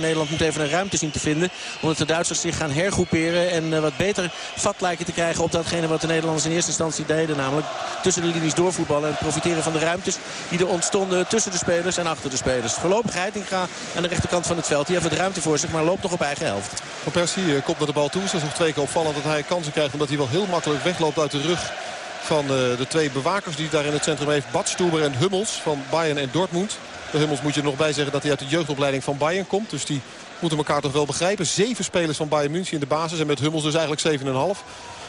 Nederland moet even een ruimte zien te vinden. Omdat de Duitsers zich gaan hergroeperen. En wat beter vat lijken te krijgen op datgene wat de Nederlanders in eerste instantie deden. Namelijk tussen de linies doorvoetballen. En profiteren van de ruimtes die er ontstonden tussen de spelers en achter de spelers. Voorlopig Heitinga aan de rechterkant van het veld. Die heeft de ruimte voor zich, maar loopt nog op eigen helft. Van Persie komt naar de bal toe. Het is nog twee keer opvallend dat hij kansen krijgt. Omdat hij wel heel makkelijk wegloopt uit de rug van de twee bewakers die daar in het centrum heeft. Badstuber en Hummels van Bayern en Dortmund. De Hummels moet je er nog bij zeggen dat hij uit de jeugdopleiding van Bayern komt. Dus die moeten elkaar toch wel begrijpen. Zeven spelers van Bayern München in de basis. En met Hummels dus eigenlijk 7,5.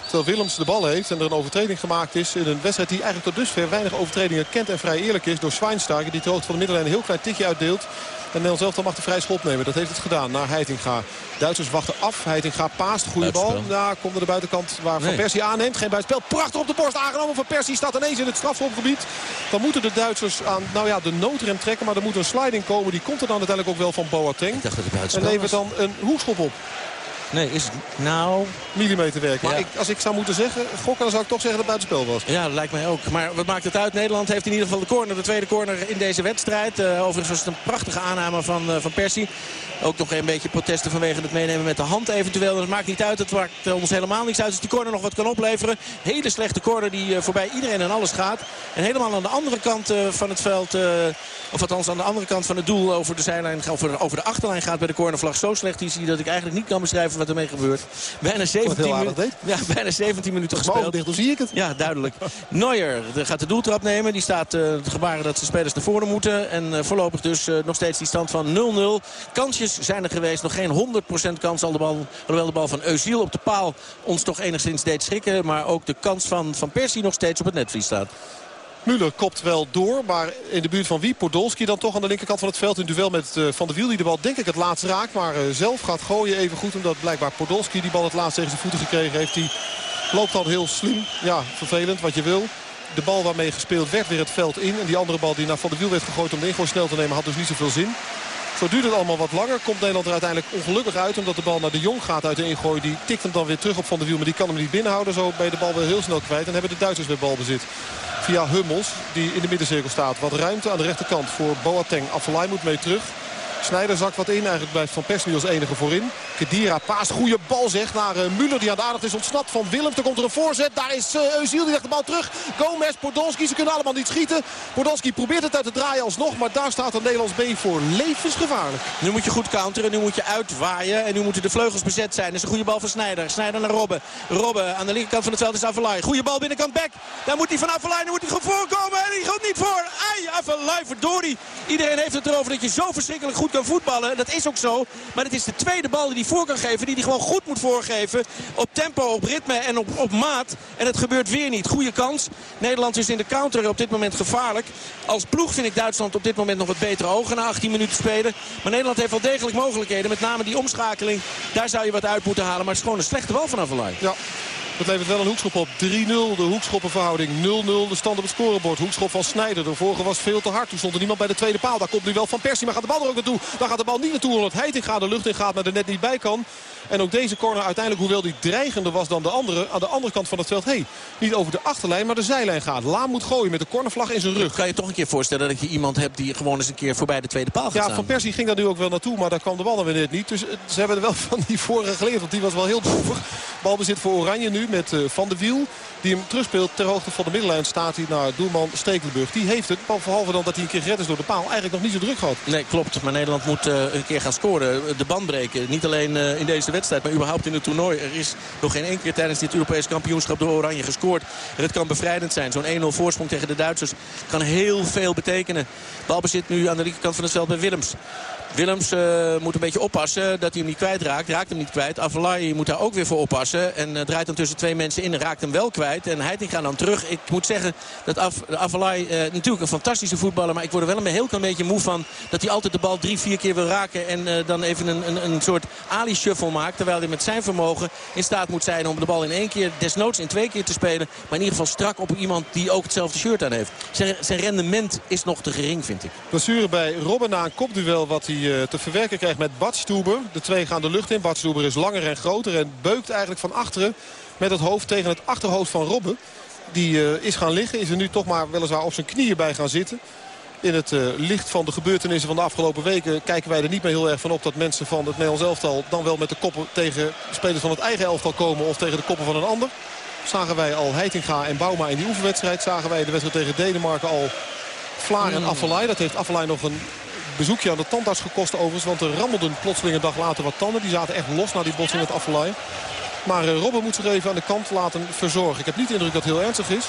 Terwijl Willems de bal heeft en er een overtreding gemaakt is in een wedstrijd die eigenlijk tot dusver weinig overtredingen kent en vrij eerlijk is door Schweinsteiger. Die ter hoogte van de middenlijn een heel klein tikje uitdeelt. En Nederland zelf dan mag de vrij schop nemen. Dat heeft het gedaan naar Heitinga. Duitsers wachten af. Heitinga paast. Goede bal. Ja, komt naar de buitenkant waar Van Persie aanneemt. Geen buitenspel. Prachtig op de borst aangenomen. Van Persie staat ineens in het strafschopgebied. Dan moeten de Duitsers aan nou ja, de noodrem trekken. Maar er moet een sliding komen. Die komt er dan uiteindelijk ook wel van Boateng. En levert dan een hoekschop op. Nee, is het nou... Millimeterwerk. Maar ik, als ik zou moeten zeggen, gokken, dan zou ik toch zeggen dat het buitenspel was. Ja, dat lijkt mij ook. Maar wat maakt het uit? Nederland heeft in ieder geval de corner. De tweede corner in deze wedstrijd. Uh, overigens was het een prachtige aanname van, uh, van Persie. Ook nog een beetje protesten vanwege het meenemen met de hand eventueel. Dat maakt niet uit. Het maakt ons helemaal niks uit. Als die corner nog wat kan opleveren. Hele slechte corner die uh, voorbij iedereen en alles gaat. En helemaal aan de andere kant van het veld... of althans aan de andere kant van het doel over de zijlijn... over, over de achterlijn gaat bij de cornervlag. Zo slecht is hij dat ik eigenlijk niet kan beschrijven wat ermee gebeurt. Bijna 17, minuten, ja, bijna 17 minuten gespeeld. Dicht, hoe zie ik het? Ja, duidelijk. Neuer gaat de doeltrap nemen. Die staat uh, te gebaren dat de spelers naar voren moeten. En uh, voorlopig dus uh, nog steeds die stand van 0-0. Kansjes zijn er geweest. Nog geen 100% kans. Al de bal, alhoewel de bal van Eusiel op de paal ons toch enigszins deed schrikken. Maar ook de kans van Van Persie nog steeds op het netvlies staat. Müller kopt wel door, maar in de buurt van wie? Podolski dan toch aan de linkerkant van het veld. In duel met uh, Van der Wiel die de bal denk ik het laatst raakt. Maar uh, zelf gaat gooien even goed. Omdat blijkbaar Podolski die bal het laatst tegen zijn voeten gekregen heeft. Die loopt dan heel slim. Ja, vervelend wat je wil. De bal waarmee gespeeld werd weer het veld in. En die andere bal die naar Van der Wiel werd gegooid om de ingooi snel te nemen had dus niet zoveel zin. Zo duurt het allemaal wat langer. Komt Nederland er uiteindelijk ongelukkig uit. Omdat de bal naar de Jong gaat uit de ingooi. Die tikt hem dan weer terug op Van der Wiel. Maar die kan hem niet binnenhouden. Zo je de bal weer heel snel kwijt. En hebben de Duitsers weer balbezit via Hummels. Die in de middencirkel staat. Wat ruimte aan de rechterkant voor Boateng. Affelay moet mee terug. Snijder zakt wat in. Eigenlijk blijft Van Persie als enige voorin. Kedira paast. Goede bal zegt naar uh, Müller die aan de aandacht is ontsnapt van Willem. Er komt er een voorzet. Daar is uh, Eusiel. Die legt de bal terug. Gomez, Podolski. Ze kunnen allemaal niet schieten. Podolski probeert het uit te draaien alsnog. Maar daar staat een Nederlands B voor. Levensgevaarlijk. Nu moet je goed counteren. Nu moet je uitwaaien. En nu moeten de vleugels bezet zijn. Dat is een goede bal van Snijder. Snijder naar Robben. Robben aan de linkerkant van het veld is Avalai. Goede bal binnenkant back. Daar moet hij van Avalai. Dan moet hij goed voorkomen. En die gaat niet voor. Ai, Avalai verdorie. Iedereen heeft het erover dat je zo verschrikkelijk goed voetballen. Dat is ook zo. Maar het is de tweede bal die hij voor kan geven. Die hij gewoon goed moet voorgeven. Op tempo, op ritme en op, op maat. En het gebeurt weer niet. Goede kans. Nederland is in de counter op dit moment gevaarlijk. Als ploeg vind ik Duitsland op dit moment nog wat betere ogen na 18 minuten spelen. Maar Nederland heeft wel degelijk mogelijkheden. Met name die omschakeling. Daar zou je wat uit moeten halen. Maar het is gewoon een slechte bal van Avalai. Ja. Dat levert wel een hoekschop op. 3-0 de hoekschoppenverhouding. 0-0 de stand op het scorebord. Hoekschop van Snijder. De vorige was veel te hard. Toen stond er niemand bij de tweede paal. Daar komt nu wel Van Persie. Maar gaat de bal er ook naartoe? Dan gaat de bal niet naartoe. Omdat Heitinga de lucht in gaat. Maar er net niet bij kan. En ook deze corner uiteindelijk, hoewel die dreigender was dan de andere... aan de andere kant van het veld, hey, niet over de achterlijn, maar de zijlijn gaat. Laan moet gooien met de cornervlag in zijn rug. Kan je toch een keer voorstellen dat je iemand hebt die gewoon eens een keer voorbij de tweede paal gaat Ja, Van Persie ging daar nu ook wel naartoe, maar daar kwam de bal dan weer net niet. Dus ze hebben er wel van die vorige geleerd, want die was wel heel droevig. Balbezit voor Oranje nu met uh, Van de Wiel. Die hem terugspeelt ter hoogte van de middenlijn staat hij naar doelman Stekelenburg. Die heeft het, behalve dan dat hij een keer gered is door de paal, eigenlijk nog niet zo druk gehad. Nee, klopt. Maar Nederland moet uh, een keer gaan scoren. De band breken. Niet alleen uh, in deze maar überhaupt in het toernooi. Er is nog geen één keer tijdens dit Europees kampioenschap door Oranje gescoord. En het kan bevrijdend zijn. Zo'n 1-0 voorsprong tegen de Duitsers kan heel veel betekenen. Balbezit nu aan de linkerkant van het veld bij Willems. Willems uh, moet een beetje oppassen dat hij hem niet kwijtraakt. Raakt hem niet kwijt. Avalai moet daar ook weer voor oppassen. En uh, draait dan tussen twee mensen in en raakt hem wel kwijt. En Heiting gaat dan terug. Ik moet zeggen dat Af Avalai uh, natuurlijk een fantastische voetballer. Maar ik word er wel een heel klein beetje moe van. Dat hij altijd de bal drie, vier keer wil raken. En dan even een, een, een soort Ali-shuffle maakt. Terwijl hij met zijn vermogen in staat moet zijn om de bal in één keer, desnoods in twee keer te spelen. Maar in ieder geval strak op iemand die ook hetzelfde shirt aan heeft. Zijn, zijn rendement is nog te gering, vind ik. Blessure bij Robben na een kopduel wat hij te verwerken krijgt met Badstuber. De twee gaan de lucht in. Badstuber is langer en groter en beukt eigenlijk van achteren met het hoofd tegen het achterhoofd van Robben. Die uh, is gaan liggen, is er nu toch maar weliswaar op zijn knieën bij gaan zitten. In het uh, licht van de gebeurtenissen van de afgelopen weken kijken wij er niet meer heel erg van op dat mensen van het Nederlands elftal dan wel met de koppen tegen spelers van het eigen elftal komen of tegen de koppen van een ander. Zagen wij al Heitinga en Bouma in die oefenwedstrijd. Zagen wij de wedstrijd tegen Denemarken al Vlaar en mm. Affelay. Dat heeft Affelay nog een bezoekje aan de tandarts gekost overigens. Want er rammelden plotseling een dag later wat tanden. Die zaten echt los na die botsing met Affelay. Maar uh, Robben moet zich even aan de kant laten verzorgen. Ik heb niet de indruk dat het heel ernstig is.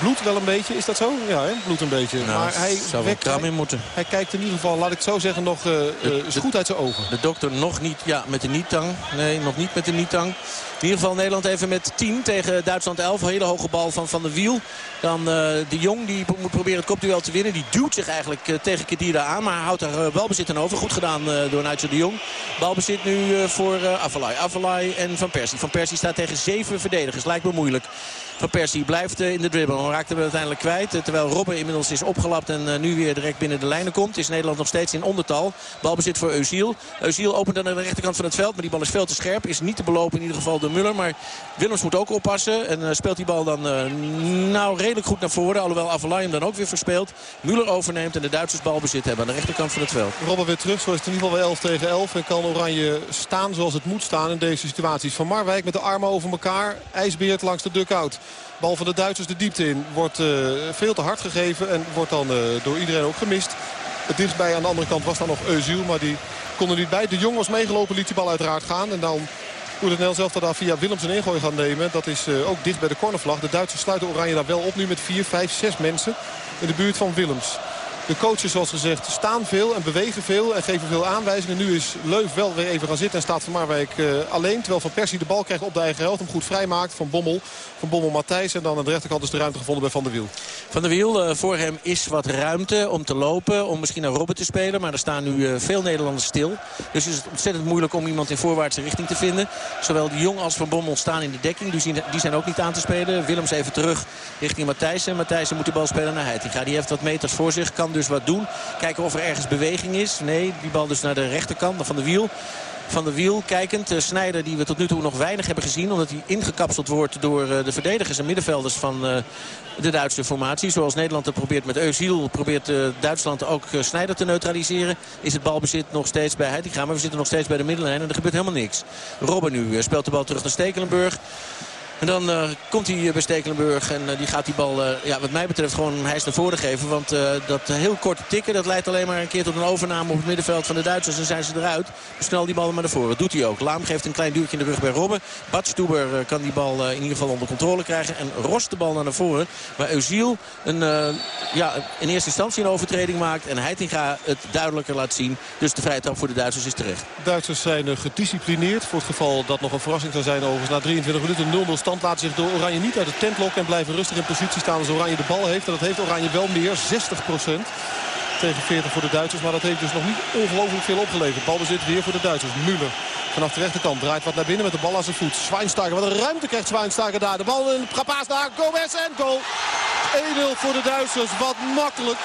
Bloed wel een beetje, is dat zo? Ja, hè? bloed een beetje. Nou, maar hij zou kram in moeten. Hij kijkt in ieder geval, laat ik het zo zeggen, nog uh, is goed uit zijn ogen. De dokter nog niet, ja, met de nietang. Nee, nog niet met de nietang. In ieder geval Nederland even met 10 tegen Duitsland 11. Een hele hoge bal van Van der Wiel. Dan uh, de Jong die moet proberen het kopduel te winnen. Die duwt zich eigenlijk uh, tegen Kedira aan. Maar houdt er balbezit aan over. Goed gedaan door Nigel de Jong. Balbezit nu voor Avalai. Avalai en Van Persie. Van Persie staat tegen zeven verdedigers. Lijkt me moeilijk. Van Persie blijft eh, in de dribbel. Dan raakt hem uiteindelijk kwijt. Eh, terwijl Robben inmiddels is opgelapt en eh, nu weer direct binnen de lijnen komt. Is Nederland nog steeds in ondertal. Balbezit voor Eusiel. Eusiel opent dan aan de rechterkant van het veld. Maar die bal is veel te scherp. Is niet te belopen in ieder geval door Muller. Maar Willems moet ook oppassen. En speelt die bal dan nou redelijk goed naar voren. Alhoewel Avalai hem dan ook weer verspeelt. Muller overneemt en de Duitsers balbezit hebben aan de rechterkant van het veld. Robben weer terug. Zo is het in ieder geval weer 11 tegen 11. En kan Oranje staan zoals het moet staan in deze situaties. Van Marwijk met de armen over elkaar. IJsbeert langs de dugout. Bal van de Duitsers de diepte in. Wordt uh, veel te hard gegeven en wordt dan uh, door iedereen ook gemist. Het dichtstbij aan de andere kant was dan nog Eusiel. Maar die kon er niet bij. De Jong was meegelopen, liet die bal uiteraard gaan. En dan moet het Nel zelf daar via Willems een ingooi gaan nemen. Dat is uh, ook dicht bij de cornervlag. De Duitsers sluiten Oranje daar wel op nu met 4, 5, 6 mensen. In de buurt van Willems. De coaches zoals gezegd staan veel en bewegen veel en geven veel aanwijzingen. Nu is Leuf wel weer even gaan zitten en staat Van Marwijk uh, alleen. Terwijl Van Persie de bal krijgt op de eigen helft. Hem goed vrijmaakt van Bommel. Van Bommel Matthijs. En dan aan de rechterkant is de ruimte gevonden bij Van der Wiel. Van der Wiel, uh, voor hem is wat ruimte om te lopen. Om misschien naar Robben te spelen. Maar er staan nu uh, veel Nederlanders stil. Dus is het ontzettend moeilijk om iemand in voorwaartse richting te vinden. Zowel de Jong als Van Bommel staan in de dekking. Dus die zijn ook niet aan te spelen. Willems even terug richting Matthijs. En moet de bal spelen naar Heitinga. Die heeft wat meters voor zich. Kan dus wat doen. Kijken of er ergens beweging is. Nee, die bal dus naar de rechterkant van de wiel. Van de wiel kijkend. Uh, Snijder die we tot nu toe nog weinig hebben gezien. Omdat hij ingekapseld wordt door uh, de verdedigers en middenvelders van uh, de Duitse formatie. Zoals Nederland het probeert met Eusiel. Probeert Duitsland ook Snijder te neutraliseren. Is het balbezit nog steeds bij Heitinga. Maar we zitten nog steeds bij de middenlijn en er gebeurt helemaal niks. Robben nu speelt de bal terug naar Stekelenburg. En dan uh, komt hij bij Stekelenburg en uh, die gaat die bal, ja, wat mij betreft, gewoon hijs naar voren geven. Want dat heel korte tikken, dat leidt alleen maar een keer tot een overname op het middenveld van de Duitsers. En zijn ze eruit. Snel die bal maar naar voren. Dat doet hij ook. Laam geeft een klein duwtje in de rug bij Robben. Bad Stuber kan die bal in ieder geval onder controle krijgen. En rost de bal naar, naar voren. Waar Eusiel een, ja, in eerste instantie een overtreding maakt. En Heitinga het duidelijker laat zien. Dus de vrije trap voor de Duitsers is terecht. Duitsers zijn gedisciplineerd. Voor het geval dat nog een verrassing zou zijn overigens. Na 23 minuten 0-0 stand Laat zich door Oranje niet uit de tent lokken. En blijven rustig in positie staan als Oranje de bal heeft. En dat heeft Oranje wel meer. 60% tegen 40 voor de Duitsers. Maar dat heeft dus nog niet ongelooflijk veel opgeleverd. Balbezit weer voor de Duitsers. Müller vanaf de rechterkant draait wat naar binnen met de bal aan zijn voet. Schweinsteiger, wat een ruimte krijgt Schweinsteiger daar. De bal in Trapaas daar, Gomez en goal. 1-0 voor de Duitsers. Wat makkelijk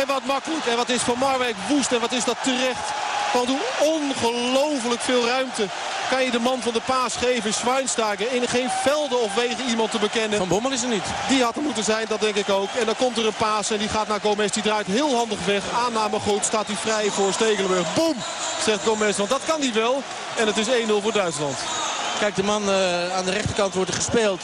en wat makkelijk. En wat is Van Marwijk woest en wat is dat terecht. Want hoe ongelooflijk veel ruimte kan je de man van de paas geven. Schweinsteiger in geen velden of wegen iemand te bekennen. Van Bommel is er niet. Die had er moeten zijn, dat denk ik ook. En dan komt er een paas en die gaat naar Gomez. Die draait heel handig weg. Aanname goed, staat hij vrij voor Stegelenburg. Boom, zegt Gomez, want dat kan hij wel. En het is 1-0 voor Duitsland. Kijk, de man uh, aan de rechterkant wordt er gespeeld.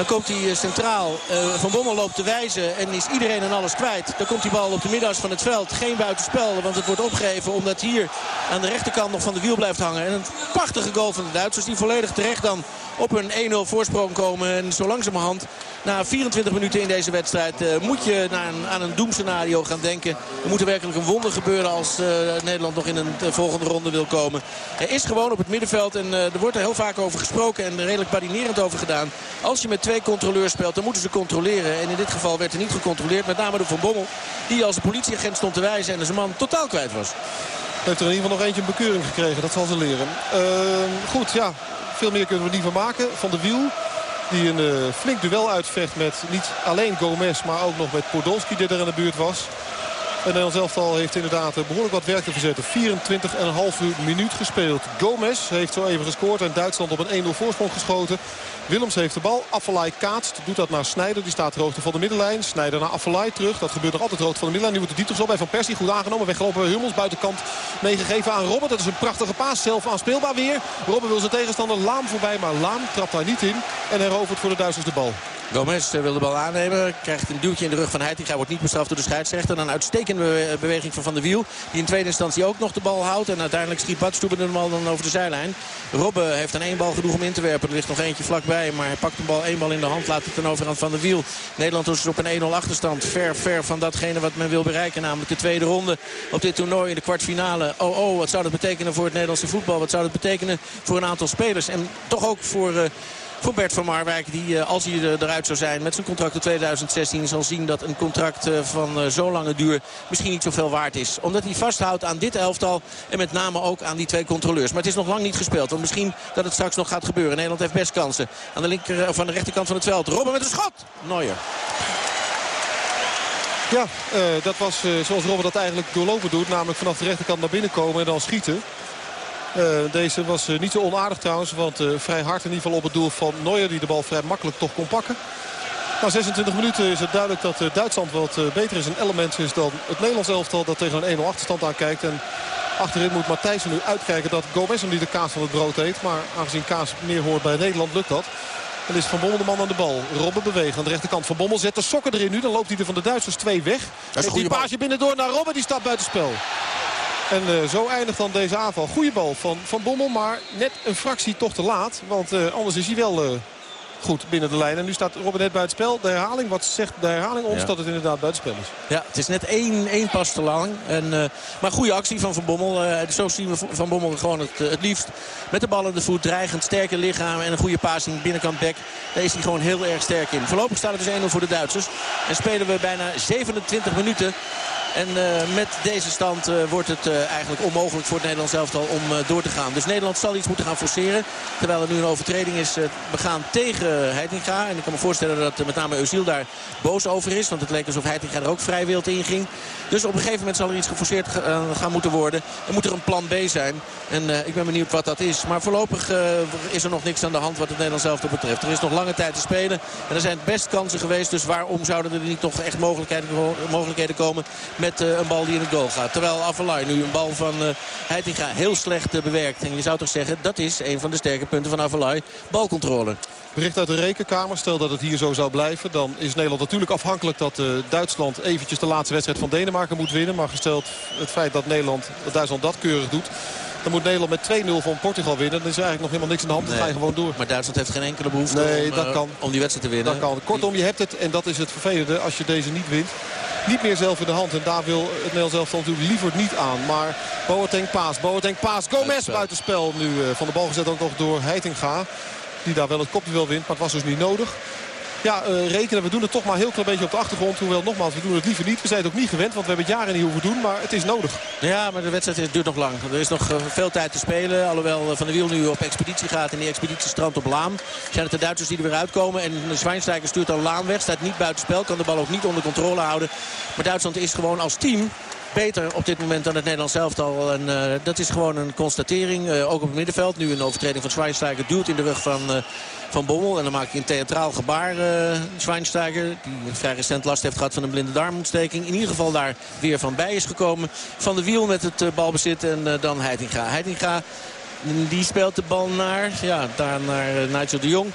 Dan komt hij eh, centraal. Uh, van Bommel loopt te wijzen en is iedereen en alles kwijt. Dan komt die bal op de middas van het veld. Geen buitenspel, want het wordt opgegeven omdat hier aan de rechterkant nog van de wiel blijft hangen. En een prachtige goal van de Duitsers die volledig terecht dan op een 1-0 voorsprong komen. En zo langzamerhand na 24 minuten in deze wedstrijd uh, moet je naar een, aan een doemscenario gaan denken. Er moet er werkelijk een wonder gebeuren als uh, Nederland nog in een volgende ronde wil komen. Er is gewoon op het middenveld en uh, er wordt er heel vaak over gesproken en redelijk badinerend over gedaan. Als je met twee controleurs speelt, dan moeten ze controleren. En in dit geval werd er niet gecontroleerd. Met name door Van Bommel, die als politieagent stond te wijzen en zijn man totaal kwijt was. Heeft er in ieder geval nog eentje een bekeuring gekregen. Dat zal ze leren. Ehm, goed, ja. Veel meer kunnen we niet van maken. Van de Wiel. Die een uh, flink duel uitvecht met niet alleen Gomez. Maar ook nog met Podolski die er in de buurt was. En Nederland elftal heeft inderdaad behoorlijk wat werk te verzetten. 24,5 minuut gespeeld. Gomez heeft zo even gescoord en Duitsland op een 1-0 voorsprong geschoten. Willems heeft de bal. Affelay kaatst. Doet dat naar Snijder. Die staat hoogte van de middenlijn. Snijder naar Affelay terug. Dat gebeurt nog altijd rood van de middenlijn. Nu wordt de diepte op bij Van Persie. Goed aangenomen. Weggelopen Hummels. Buitenkant meegegeven aan Robben. Dat is een prachtige paas. Zelf aanspeelbaar weer. Robben wil zijn tegenstander Laam voorbij. Maar Laam trapt daar niet in. En herovert voor de Duitsers de bal. Gomez eh, wil de bal aannemen. Krijgt een duwtje in de rug van Heitinga. Wordt niet bestraft door de scheidsrechter. Dan een uitstekende beweging van Van der Wiel. Die in tweede instantie ook nog de bal houdt. En uiteindelijk schiet Badstoeben de bal dan over de zijlijn. Robben heeft aan één bal genoeg om in te werpen. Er ligt nog eentje vlakbij. Maar hij pakt de bal één bal in de hand. Laat het ten overhand van de Wiel. Nederland is op een 1-0 achterstand. Ver, ver van datgene wat men wil bereiken. Namelijk de tweede ronde op dit toernooi in de kwartfinale. Oh, oh, wat zou dat betekenen voor het Nederlandse voetbal? Wat zou dat betekenen voor een aantal spelers? En toch ook voor... Uh, voor Bert van Marwijk. Die eh, als hij eruit zou zijn met zijn contract in 2016 zal zien dat een contract eh, van uh, zo lange duur misschien niet zoveel waard is. Omdat hij vasthoudt aan dit elftal en met name ook aan die twee controleurs. Maar het is nog lang niet gespeeld. Want misschien dat het straks nog gaat gebeuren. Nederland heeft best kansen. Aan de, linker, of aan de rechterkant van het veld. Robben met een schot. Neuer. Ja, dat was zoals Robben dat eigenlijk doorlopen doet. Namelijk vanaf de rechterkant naar binnen komen en dan schieten. Uh, deze was uh, niet zo onaardig trouwens. Want uh, vrij hard in ieder geval op het doel van Neuer. Die de bal vrij makkelijk toch kon pakken. Na 26 minuten is het duidelijk dat Duitsland wat beter is in elements is dan het Nederlands elftal. Dat tegen een 1-0 achterstand aankijkt. En achterin moet Matthijssen nu uitkijken dat Gomez hem niet de kaas van het brood eet. Maar aangezien kaas meer hoort bij Nederland lukt dat. Dan is Van Bommel de man aan de bal. Robben bewegen aan de rechterkant. Van Bommel zet de sokken erin nu. Dan loopt hij er van de Duitsers twee weg. Dat is een die paasje binnendoor naar Robben. Die staat buitenspel. En uh, zo eindigt dan deze aanval. Goede bal van Van Bommel, maar net een fractie toch te laat. Want uh, anders is hij wel uh, goed binnen de lijn. En nu staat Robben net buitenspel. De herhaling, wat zegt de herhaling ons? Ja. Dat het inderdaad buitenspel is. Ja, het is net één, één pas te lang. En, maar goede actie van Van Bommel. zo zien we Van Bommel gewoon het, het liefst. Met de bal in de voet, dreigend, sterke lichaam en een goede passing binnenkant back. Daar is hij gewoon heel erg sterk in. Voorlopig staat het dus 1-0 voor de Duitsers. En spelen we bijna 27 minuten en uh, met deze stand uh, wordt het uh, eigenlijk onmogelijk voor het Nederlands elftal om door te gaan. Dus Nederland zal iets moeten gaan forceren. Terwijl er nu een overtreding is begaan tegen Heitinga. En ik kan me voorstellen dat met name Eusiel daar boos over is. Want het leek alsof Heitinga er ook vrij wild in ging. Dus op een gegeven moment zal er iets geforceerd gaan moeten worden. Er moet er een plan B zijn. En ik ben benieuwd wat dat is. Maar voorlopig is er nog niks aan de hand wat het Nederlands elftal betreft. Er is nog lange tijd te spelen. En er zijn best kansen geweest. Dus waarom zouden er niet toch echt mogelijkheden, mogelijkheden komen met uh, een bal die in het goal gaat. Terwijl Avalai nu een bal van uh, Heitinga heel slecht uh, bewerkt. En je zou toch zeggen, dat is een van de sterke punten van Avalai. Balcontrole. Bericht uit de rekenkamer. Stel dat het hier zo zou blijven. Dan is Nederland natuurlijk afhankelijk dat Duitsland eventjes de laatste wedstrijd van Denemarken moet winnen. Maar gesteld het feit dat, Nederland, dat Duitsland dat keurig doet. Dan moet Nederland met 2-0 van Portugal winnen. Dan is er eigenlijk nog helemaal niks in de hand. Dan nee, ga je gewoon door. Maar Duitsland heeft geen enkele behoefte nee, om, dat kan. om die wedstrijd te winnen. Dat kan. Kortom, je hebt het. En dat is het vervelende als je deze niet wint niet meer zelf in de hand. En daar wil het Nederlands elftal natuurlijk liever niet aan. Maar Boateng paas, Boateng paas. Gomez buitenspel nu van de bal gezet ook nog door Heitinga. Die daar wel het kopje wil wint, maar het was dus niet nodig. Ja, uh, rekenen. We doen het toch maar heel klein beetje op de achtergrond. Hoewel, nogmaals, we doen het liever niet. We zijn het ook niet gewend, want we hebben het jaren niet hoeven doen. Maar het is nodig. Ja, maar de wedstrijd duurt nog lang. Er is nog uh, veel tijd te spelen. Alhoewel Van der Wiel nu op expeditie gaat. En die expeditie strandt op Laam. Zijn het de Duitsers die er weer uitkomen. En Zwijnstijker stuurt al Laam weg. Staat niet buitenspel. Kan de bal ook niet onder controle houden. Maar Duitsland is gewoon als team beter op dit moment dan het Nederlands elftal. En uh, dat is gewoon een constatering. Uh, ook op het middenveld. Nu een overtreding van Schweinsteiger duwt in de rug van, uh, van Bommel. En dan maakt hij een theatraal gebaar, Schweinsteiger. Die vrij recent last heeft gehad van een blinde darmontsteking. In ieder geval daar weer van bij is gekomen. Van de wiel met het balbezit en dan Heitinga. Heitinga die speelt de bal naar, ja, daar naar Nigel de Jong.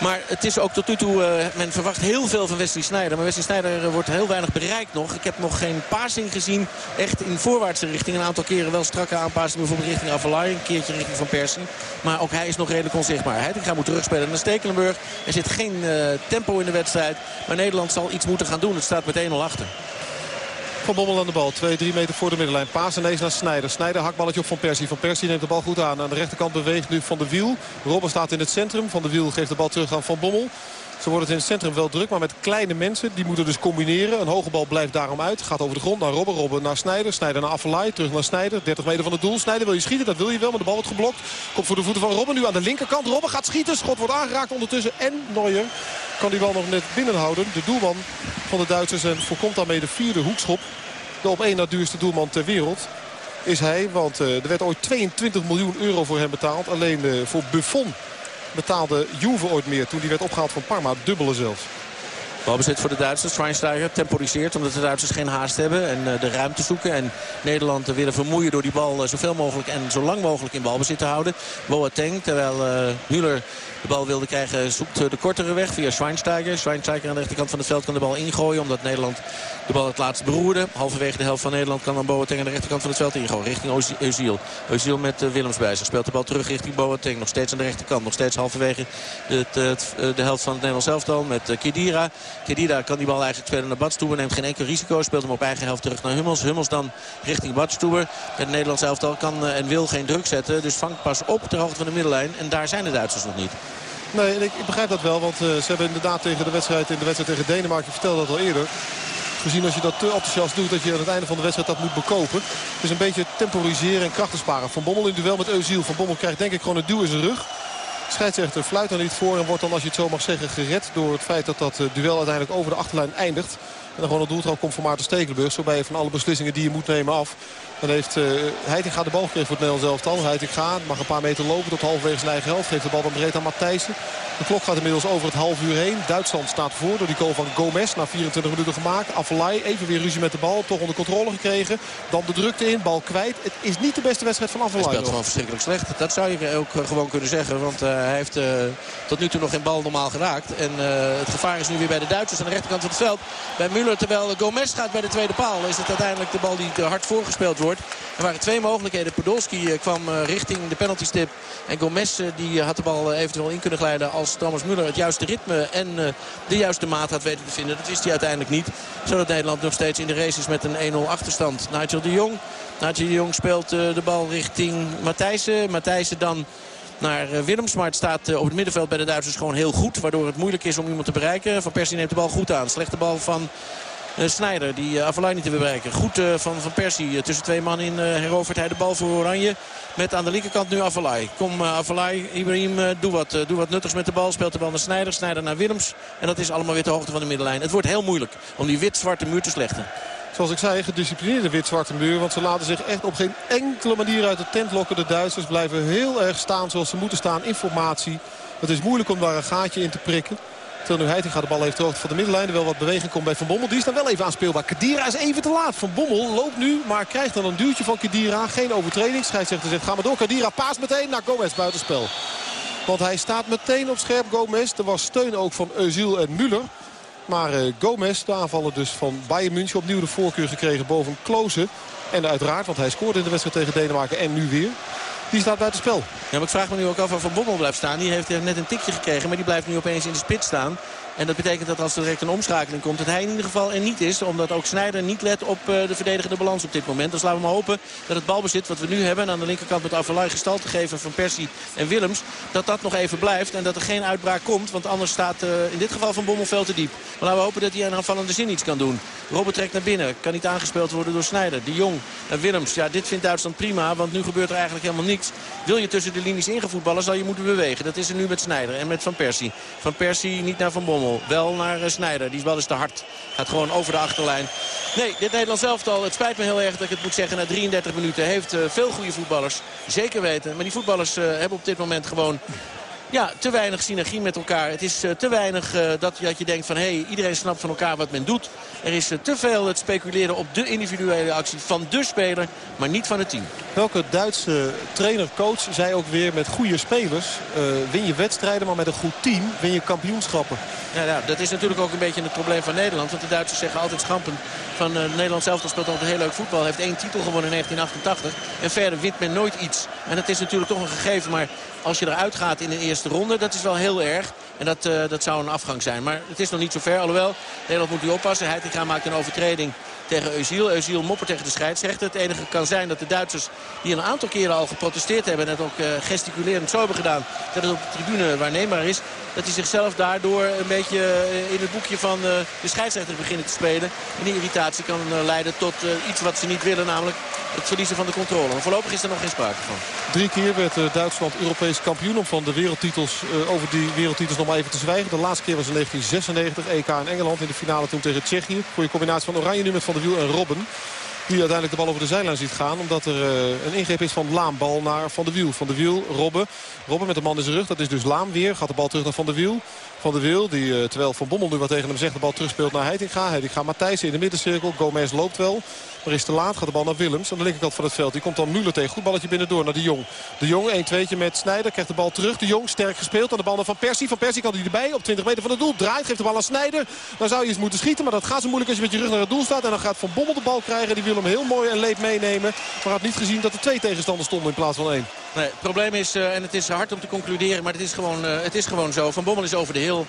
Maar het is ook tot nu toe, uh, men verwacht heel veel van Wesley Sneijder. Maar Wesley Sneijder wordt heel weinig bereikt nog. Ik heb nog geen passing gezien. Echt in voorwaartse richting. Een aantal keren wel strakke aanpassingen. Bijvoorbeeld richting Avalai. Een keertje richting Van Persie. Maar ook hij is nog redelijk onzichtbaar. Gaat moet terugspelen naar Stekelenburg. Er zit geen uh, tempo in de wedstrijd. Maar Nederland zal iets moeten gaan doen. Het staat met 1-0 achter. Van Bommel aan de bal. 2-3 meter voor de middenlijn. Paas ineens naar Snijder. Snijder hakballetje op Van Persie. Van Persie neemt de bal goed aan. Aan de rechterkant beweegt nu Van de Wiel. Robben staat in het centrum. Van de Wiel geeft de bal terug aan Van Bommel. Ze worden het in het centrum wel druk, maar met kleine mensen. Die moeten dus combineren. Een hoge bal blijft daarom uit. Gaat over de grond naar Robben. Robben naar Snijder. Snijder naar Affelay. Terug naar Snijder. 30 meter van het doel. Snijder wil je schieten. Dat wil je wel, maar de bal wordt geblokt. Komt voor de voeten van Robben. Nu aan de linkerkant. Robben gaat schieten. Schot wordt aangeraakt ondertussen. En Neuer kan die bal nog net binnenhouden. De doelman van de Duitsers. En voorkomt daarmee de vierde hoekschop. de op één na duurste doelman ter wereld is hij. Want er werd ooit 22 miljoen euro voor hem betaald. Alleen voor Buffon betaalde Juve ooit meer toen die werd opgehaald van Parma. Dubbele zelfs. Balbezit voor de Duitsers. Schweinsteiger temporiseert omdat de Duitsers geen haast hebben. En uh, de ruimte zoeken. En Nederland willen vermoeien door die bal uh, zoveel mogelijk en zo lang mogelijk in balbezit te houden. Boateng, terwijl uh, Müller de bal wilde krijgen, zoekt de kortere weg via Schweinsteiger. Schweinsteiger aan de rechterkant van het veld kan de bal ingooien. Omdat Nederland de bal het laatst beroerde. Halverwege de helft van Nederland kan dan Boateng aan de rechterkant van het veld ingooien. Richting Eusiel. Eusiel met Willems bij zich. Speelt de bal terug richting Boateng. Nog steeds aan de rechterkant. Nog steeds halverwege de, de helft van het Nederlands elftal met Kedira. Kedira kan die bal eigenlijk spelen naar Badstuber. Neemt geen enkel risico. Speelt hem op eigen helft terug naar Hummels. Hummels dan richting Badstuber. Het Nederlands elftal kan en wil geen druk zetten. Dus vangt pas op ter hoogte van de middenlijn. En daar zijn de Duitsers nog niet. Nee, ik, ik begrijp dat wel. Want uh, ze hebben inderdaad tegen de wedstrijd, in de wedstrijd tegen Denemarken... vertelde dat al eerder gezien als je dat te enthousiast doet... dat je aan het einde van de wedstrijd dat moet bekopen. Het is een beetje temporiseren en krachten sparen. Van Bommel in duel met Eusiel. Van Bommel krijgt denk ik gewoon een duw in zijn rug. Scheidsrechter fluit dan niet voor en wordt dan, als je het zo mag zeggen, gered... door het feit dat dat eh, duel uiteindelijk over de achterlijn eindigt. En dan gewoon een doeltrap komt voor Maarten Stekelenburg. Zo je van alle beslissingen die je moet nemen af. Dan heeft uh, Heitinga de bal gekregen voor het Nederlands elftal. Heitinga mag een paar meter lopen tot halverwege zijn eigen helft. Geeft de bal dan breed aan Matthijssen. De klok gaat inmiddels over het half uur heen. Duitsland staat voor door die goal van Gomez. Na 24 minuten gemaakt. Affelay even weer ruzie met de bal. Toch onder controle gekregen. Dan de drukte in. Bal kwijt. Het is niet de beste wedstrijd van Affelay. Hij speelt gewoon verschrikkelijk slecht. Dat zou je ook eh, gewoon kunnen zeggen. Want uh, hij heeft uh, tot nu toe nog geen bal normaal geraakt. En het gevaar is nu weer bij de Duitsers aan de rechterkant van het veld. Bij Müller terwijl Gomez gaat bij de tweede paal. Is het uiteindelijk de bal die hard voorgespeeld wordt. Er waren twee mogelijkheden. Podolski kwam richting de penaltystip. En Gomez die had de bal eventueel in kunnen glijden als Thomas Müller het juiste ritme en de juiste maat had weten te vinden. Dat wist hij uiteindelijk niet. Zodat Nederland nog steeds in de race is met een 1-0 achterstand. Nigel de Jong. Nigel de Jong speelt de bal richting Matthijssen. Matthijssen dan naar Willems. Maar het staat op het middenveld bij de Duitsers gewoon heel goed. Waardoor het moeilijk is om iemand te bereiken. Van Persie neemt de bal goed aan. Slechte bal van Snijder die uh, Avalai niet te bereiken. Goed uh, van Van Persie. tussen twee man in herovert hij de bal voor Oranje. Met aan de linkerkant nu Avalai. Kom Avalai, Ibrahim, doe wat. doe wat nuttigs met de bal. Speelt de bal naar Snijder. Snijder naar Willems. En dat is allemaal weer de hoogte van de middenlijn. Het wordt heel moeilijk om die wit-zwarte muur te slechten. Zoals ik zei, gedisciplineerde wit-zwarte muur. Want ze laten zich echt op geen enkele manier uit de tent lokken. De Duitsers blijven heel erg staan zoals ze moeten staan. Informatie. Het is moeilijk om daar een gaatje in te prikken. Terwijl nu Heitinga de bal heeft hoogte van de middenlijn. Er wel wat beweging komt bij Van Bommel. Die is dan wel even aanspeelbaar. Kedira is even te laat. Van Bommel loopt nu, maar krijgt dan een duwtje van Kedira. Geen overtreding. Scheidsrechter zegt, ga maar door. Kedira paast meteen naar Gomez buitenspel. Want hij staat meteen op scherp Gomez. Er was steun ook van Eusiel en Müller. Maar uh, Gomez, de aanvaller dus van Bayern München, opnieuw de voorkeur gekregen boven Klozen. En uiteraard, want hij scoorde in de wedstrijd tegen Denemarken en nu weer. Die staat buiten spel. Ja, maar ik vraag me nu ook af waar Van Bommel blijft staan. Die heeft net een tikje gekregen, maar die blijft nu opeens in de spits staan. En dat betekent dat als er direct een omschakeling komt... dat hij in ieder geval er niet is. Omdat ook Snijder niet let op uh, de verdedigende balans op dit moment. Dus laten we maar hopen dat het balbezit wat we nu hebben... aan de linkerkant met Avalai gestalte geven van Persie en Willems... dat dat nog even blijft en dat er geen uitbraak komt. Want anders staat uh, in dit geval Van Bommel te diep. Maar laten we hopen dat hij in aanvallende zin iets kan doen. Robert trekt naar binnen. Kan niet aangespeeld worden door Snijder. De Jong en Willems. Ja, dit vindt Duitsland prima. Want nu gebeurt er eigenlijk helemaal niks. Wil je tussen de linies ingevoetballen, zal je moeten bewegen. Dat is er nu met Snijder en met Van Persie. Van Persie niet naar Van Bommel. Wel naar uh, Snijder. Die is wel eens te hard. Gaat gewoon over de achterlijn. Nee, dit Nederlands elftal, het spijt me heel erg dat ik het moet zeggen... na 33 minuten heeft uh, veel goede voetballers. Zeker weten. Maar die voetballers uh, hebben op dit moment gewoon ja, te weinig synergie met elkaar. Het is uh, te weinig uh, dat, dat je denkt van... hé, hey, iedereen snapt van elkaar wat men doet. Er is uh, te veel het speculeren op de individuele actie van de speler... maar niet van het team. Welke Duitse trainer-coach zei ook weer... met goede spelers win je wedstrijden... maar met een goed team win je kampioenschappen. Ja, ja, dat is natuurlijk ook een beetje het probleem van Nederland. Want de Duitsers zeggen altijd schampen van uh, Nederland zelf. Speelt altijd heel leuk voetbal. Heeft één titel gewonnen in 1988. En verder wint men nooit iets. En dat is natuurlijk toch een gegeven. Maar als je eruit gaat in de eerste ronde, dat is wel heel erg. En dat, uh, dat zou een afgang zijn. Maar het is nog niet zo ver. Alhoewel, Nederland moet nu oppassen. Heitinga maakt een overtreding tegen Eusiel. Eusiel moppert tegen de scheidsrechter. Het enige kan zijn dat de Duitsers die een aantal keren al geprotesteerd hebben... en het ook uh, gesticulerend zo hebben gedaan dat het op de tribune waarneembaar is... dat hij zichzelf daardoor een beetje uh, in het boekje van uh, de scheidsrechter beginnen te spelen. En die irritatie kan leiden tot iets wat ze niet willen, namelijk het verliezen van de controle. Voorlopig is er nog geen sprake van. Drie keer werd Duitsland Europees kampioen om van de wereldtitels, over die wereldtitels nog maar even te zwijgen. De laatste keer was in 1996 EK in Engeland in de finale toen tegen Tsjechië. Goede combinatie van Oranje nu met Van der Wiel en Robben. Die uiteindelijk de bal over de zijlijn ziet gaan. Omdat er een ingreep is van Laam. naar Van de Wiel. Van de Wiel, Robben. Robben met de man in zijn rug. Dat is dus Laam weer. Gaat de bal terug naar Van de Wiel. Van de Wiel, die terwijl Van Bommel nu wat tegen hem zegt... de bal terugspeelt naar Heitinga. Heitinga Matthijs in de middencirkel. Gomez loopt wel. Maar is te laat. Gaat de bal naar Willems aan de linkerkant van het veld. Die komt dan Müller tegen. Goed balletje binnendoor naar de Jong. De Jong 1-2'tje met Snijder. Krijgt de bal terug. De Jong sterk gespeeld. aan de bal naar Van Persie. Van Persie kan hij erbij op 20 meter van het doel. Draait. Geeft de bal aan Snijder. Dan zou je eens moeten schieten. Maar dat gaat zo moeilijk als je met je rug naar het doel staat. En dan gaat Van Bommel de bal krijgen. Die wil hem heel mooi en leep meenemen. Maar had niet gezien dat er twee tegenstanders stonden in plaats van één. Nee, het probleem is, uh, en het is hard om te concluderen, maar het is gewoon, uh, het is gewoon zo. Van Bommel is over de heel.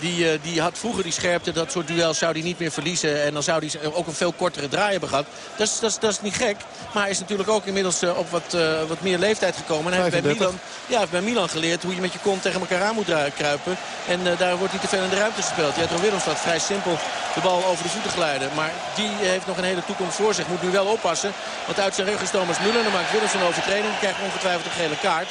Die, uh, die had vroeger die scherpte, dat soort duels zou hij niet meer verliezen. En dan zou hij ook een veel kortere draai hebben gehad. Dat is, dat is, dat is niet gek. Maar hij is natuurlijk ook inmiddels uh, op wat, uh, wat meer leeftijd gekomen. En hij heeft bij, Milan, ja, heeft bij Milan geleerd hoe je met je kont tegen elkaar aan moet kruipen. En daar wordt niet te veel in de ruimte gespeeld. Jetro Willems staat vrij simpel de bal over de voeten glijden. Maar die heeft nog een hele toekomst voor zich. Moet nu wel oppassen. Want uit zijn rug is Thomas Müller. Dan maakt Willems een overtreding. Krijgt ongetwijfeld een gele kaart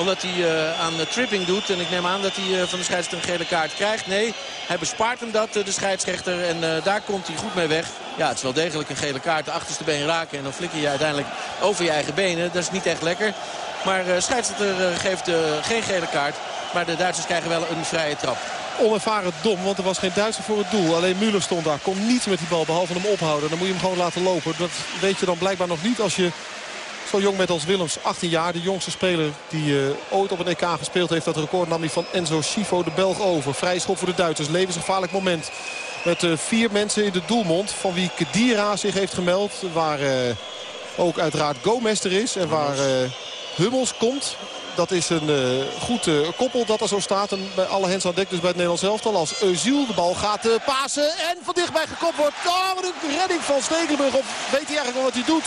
omdat hij uh, aan tripping doet. En ik neem aan dat hij uh, van de scheidsrechter een gele kaart krijgt. Nee, hij bespaart hem dat, de scheidsrechter. En daar komt hij goed mee weg. Ja, het is wel degelijk een gele kaart. De achterste been raken en dan flikker je uiteindelijk over je eigen benen. Dat is niet echt lekker. Maar scheidsrechter geeft geen gele kaart. Maar de Duitsers krijgen wel een vrije trap. Onervaren dom, want er was geen Duitser voor het doel. Alleen Müller stond daar, kon niets met die bal behalve hem ophouden. Dan moet je hem gewoon laten lopen. Dat weet je dan blijkbaar nog niet als je zo jong met als Willems, 18 jaar. De jongste speler die uh, ooit op een EK gespeeld heeft. Dat record nam hij van Enzo Schifo, de Belg, over. Vrij schop voor de Duitsers. Levensgevaarlijk moment. Met uh, vier mensen in de doelmond. Van wie Kedira zich heeft gemeld. Waar uh, ook uiteraard Gomez er is. En waar Hummels komt. Dat is een uh, goed uh, koppel dat er zo staat. En bij alle hens aan dek dus bij het Nederlands elftal. Als Eusiel de bal gaat uh, pasen. En van dichtbij gekopt wordt. Oh, wat een redding van Stekelenburg. Of weet hij eigenlijk wel wat hij doet?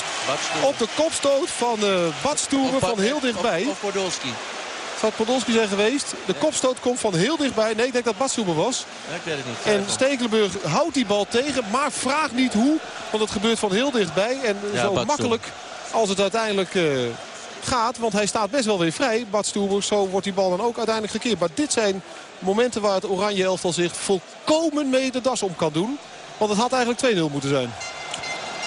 Op de kopstoot van Badstoeren van heel dichtbij. Of, of Podolski. Zou het Podolski zijn geweest? De kopstoot komt van heel dichtbij. Nee, ik denk dat Badstoeren was. Ja, ik weet het niet. En Stekelenburg houdt die bal tegen. Maar vraagt niet hoe. Want het gebeurt van heel dichtbij. En ja, zo makkelijk als het uiteindelijk gaat. Want hij staat best wel weer vrij. Stoelburg, zo wordt die bal dan ook uiteindelijk gekeerd. Maar dit zijn momenten waar het oranje elftal zich volkomen mee de das om kan doen. Want het had eigenlijk 2-0 moeten zijn.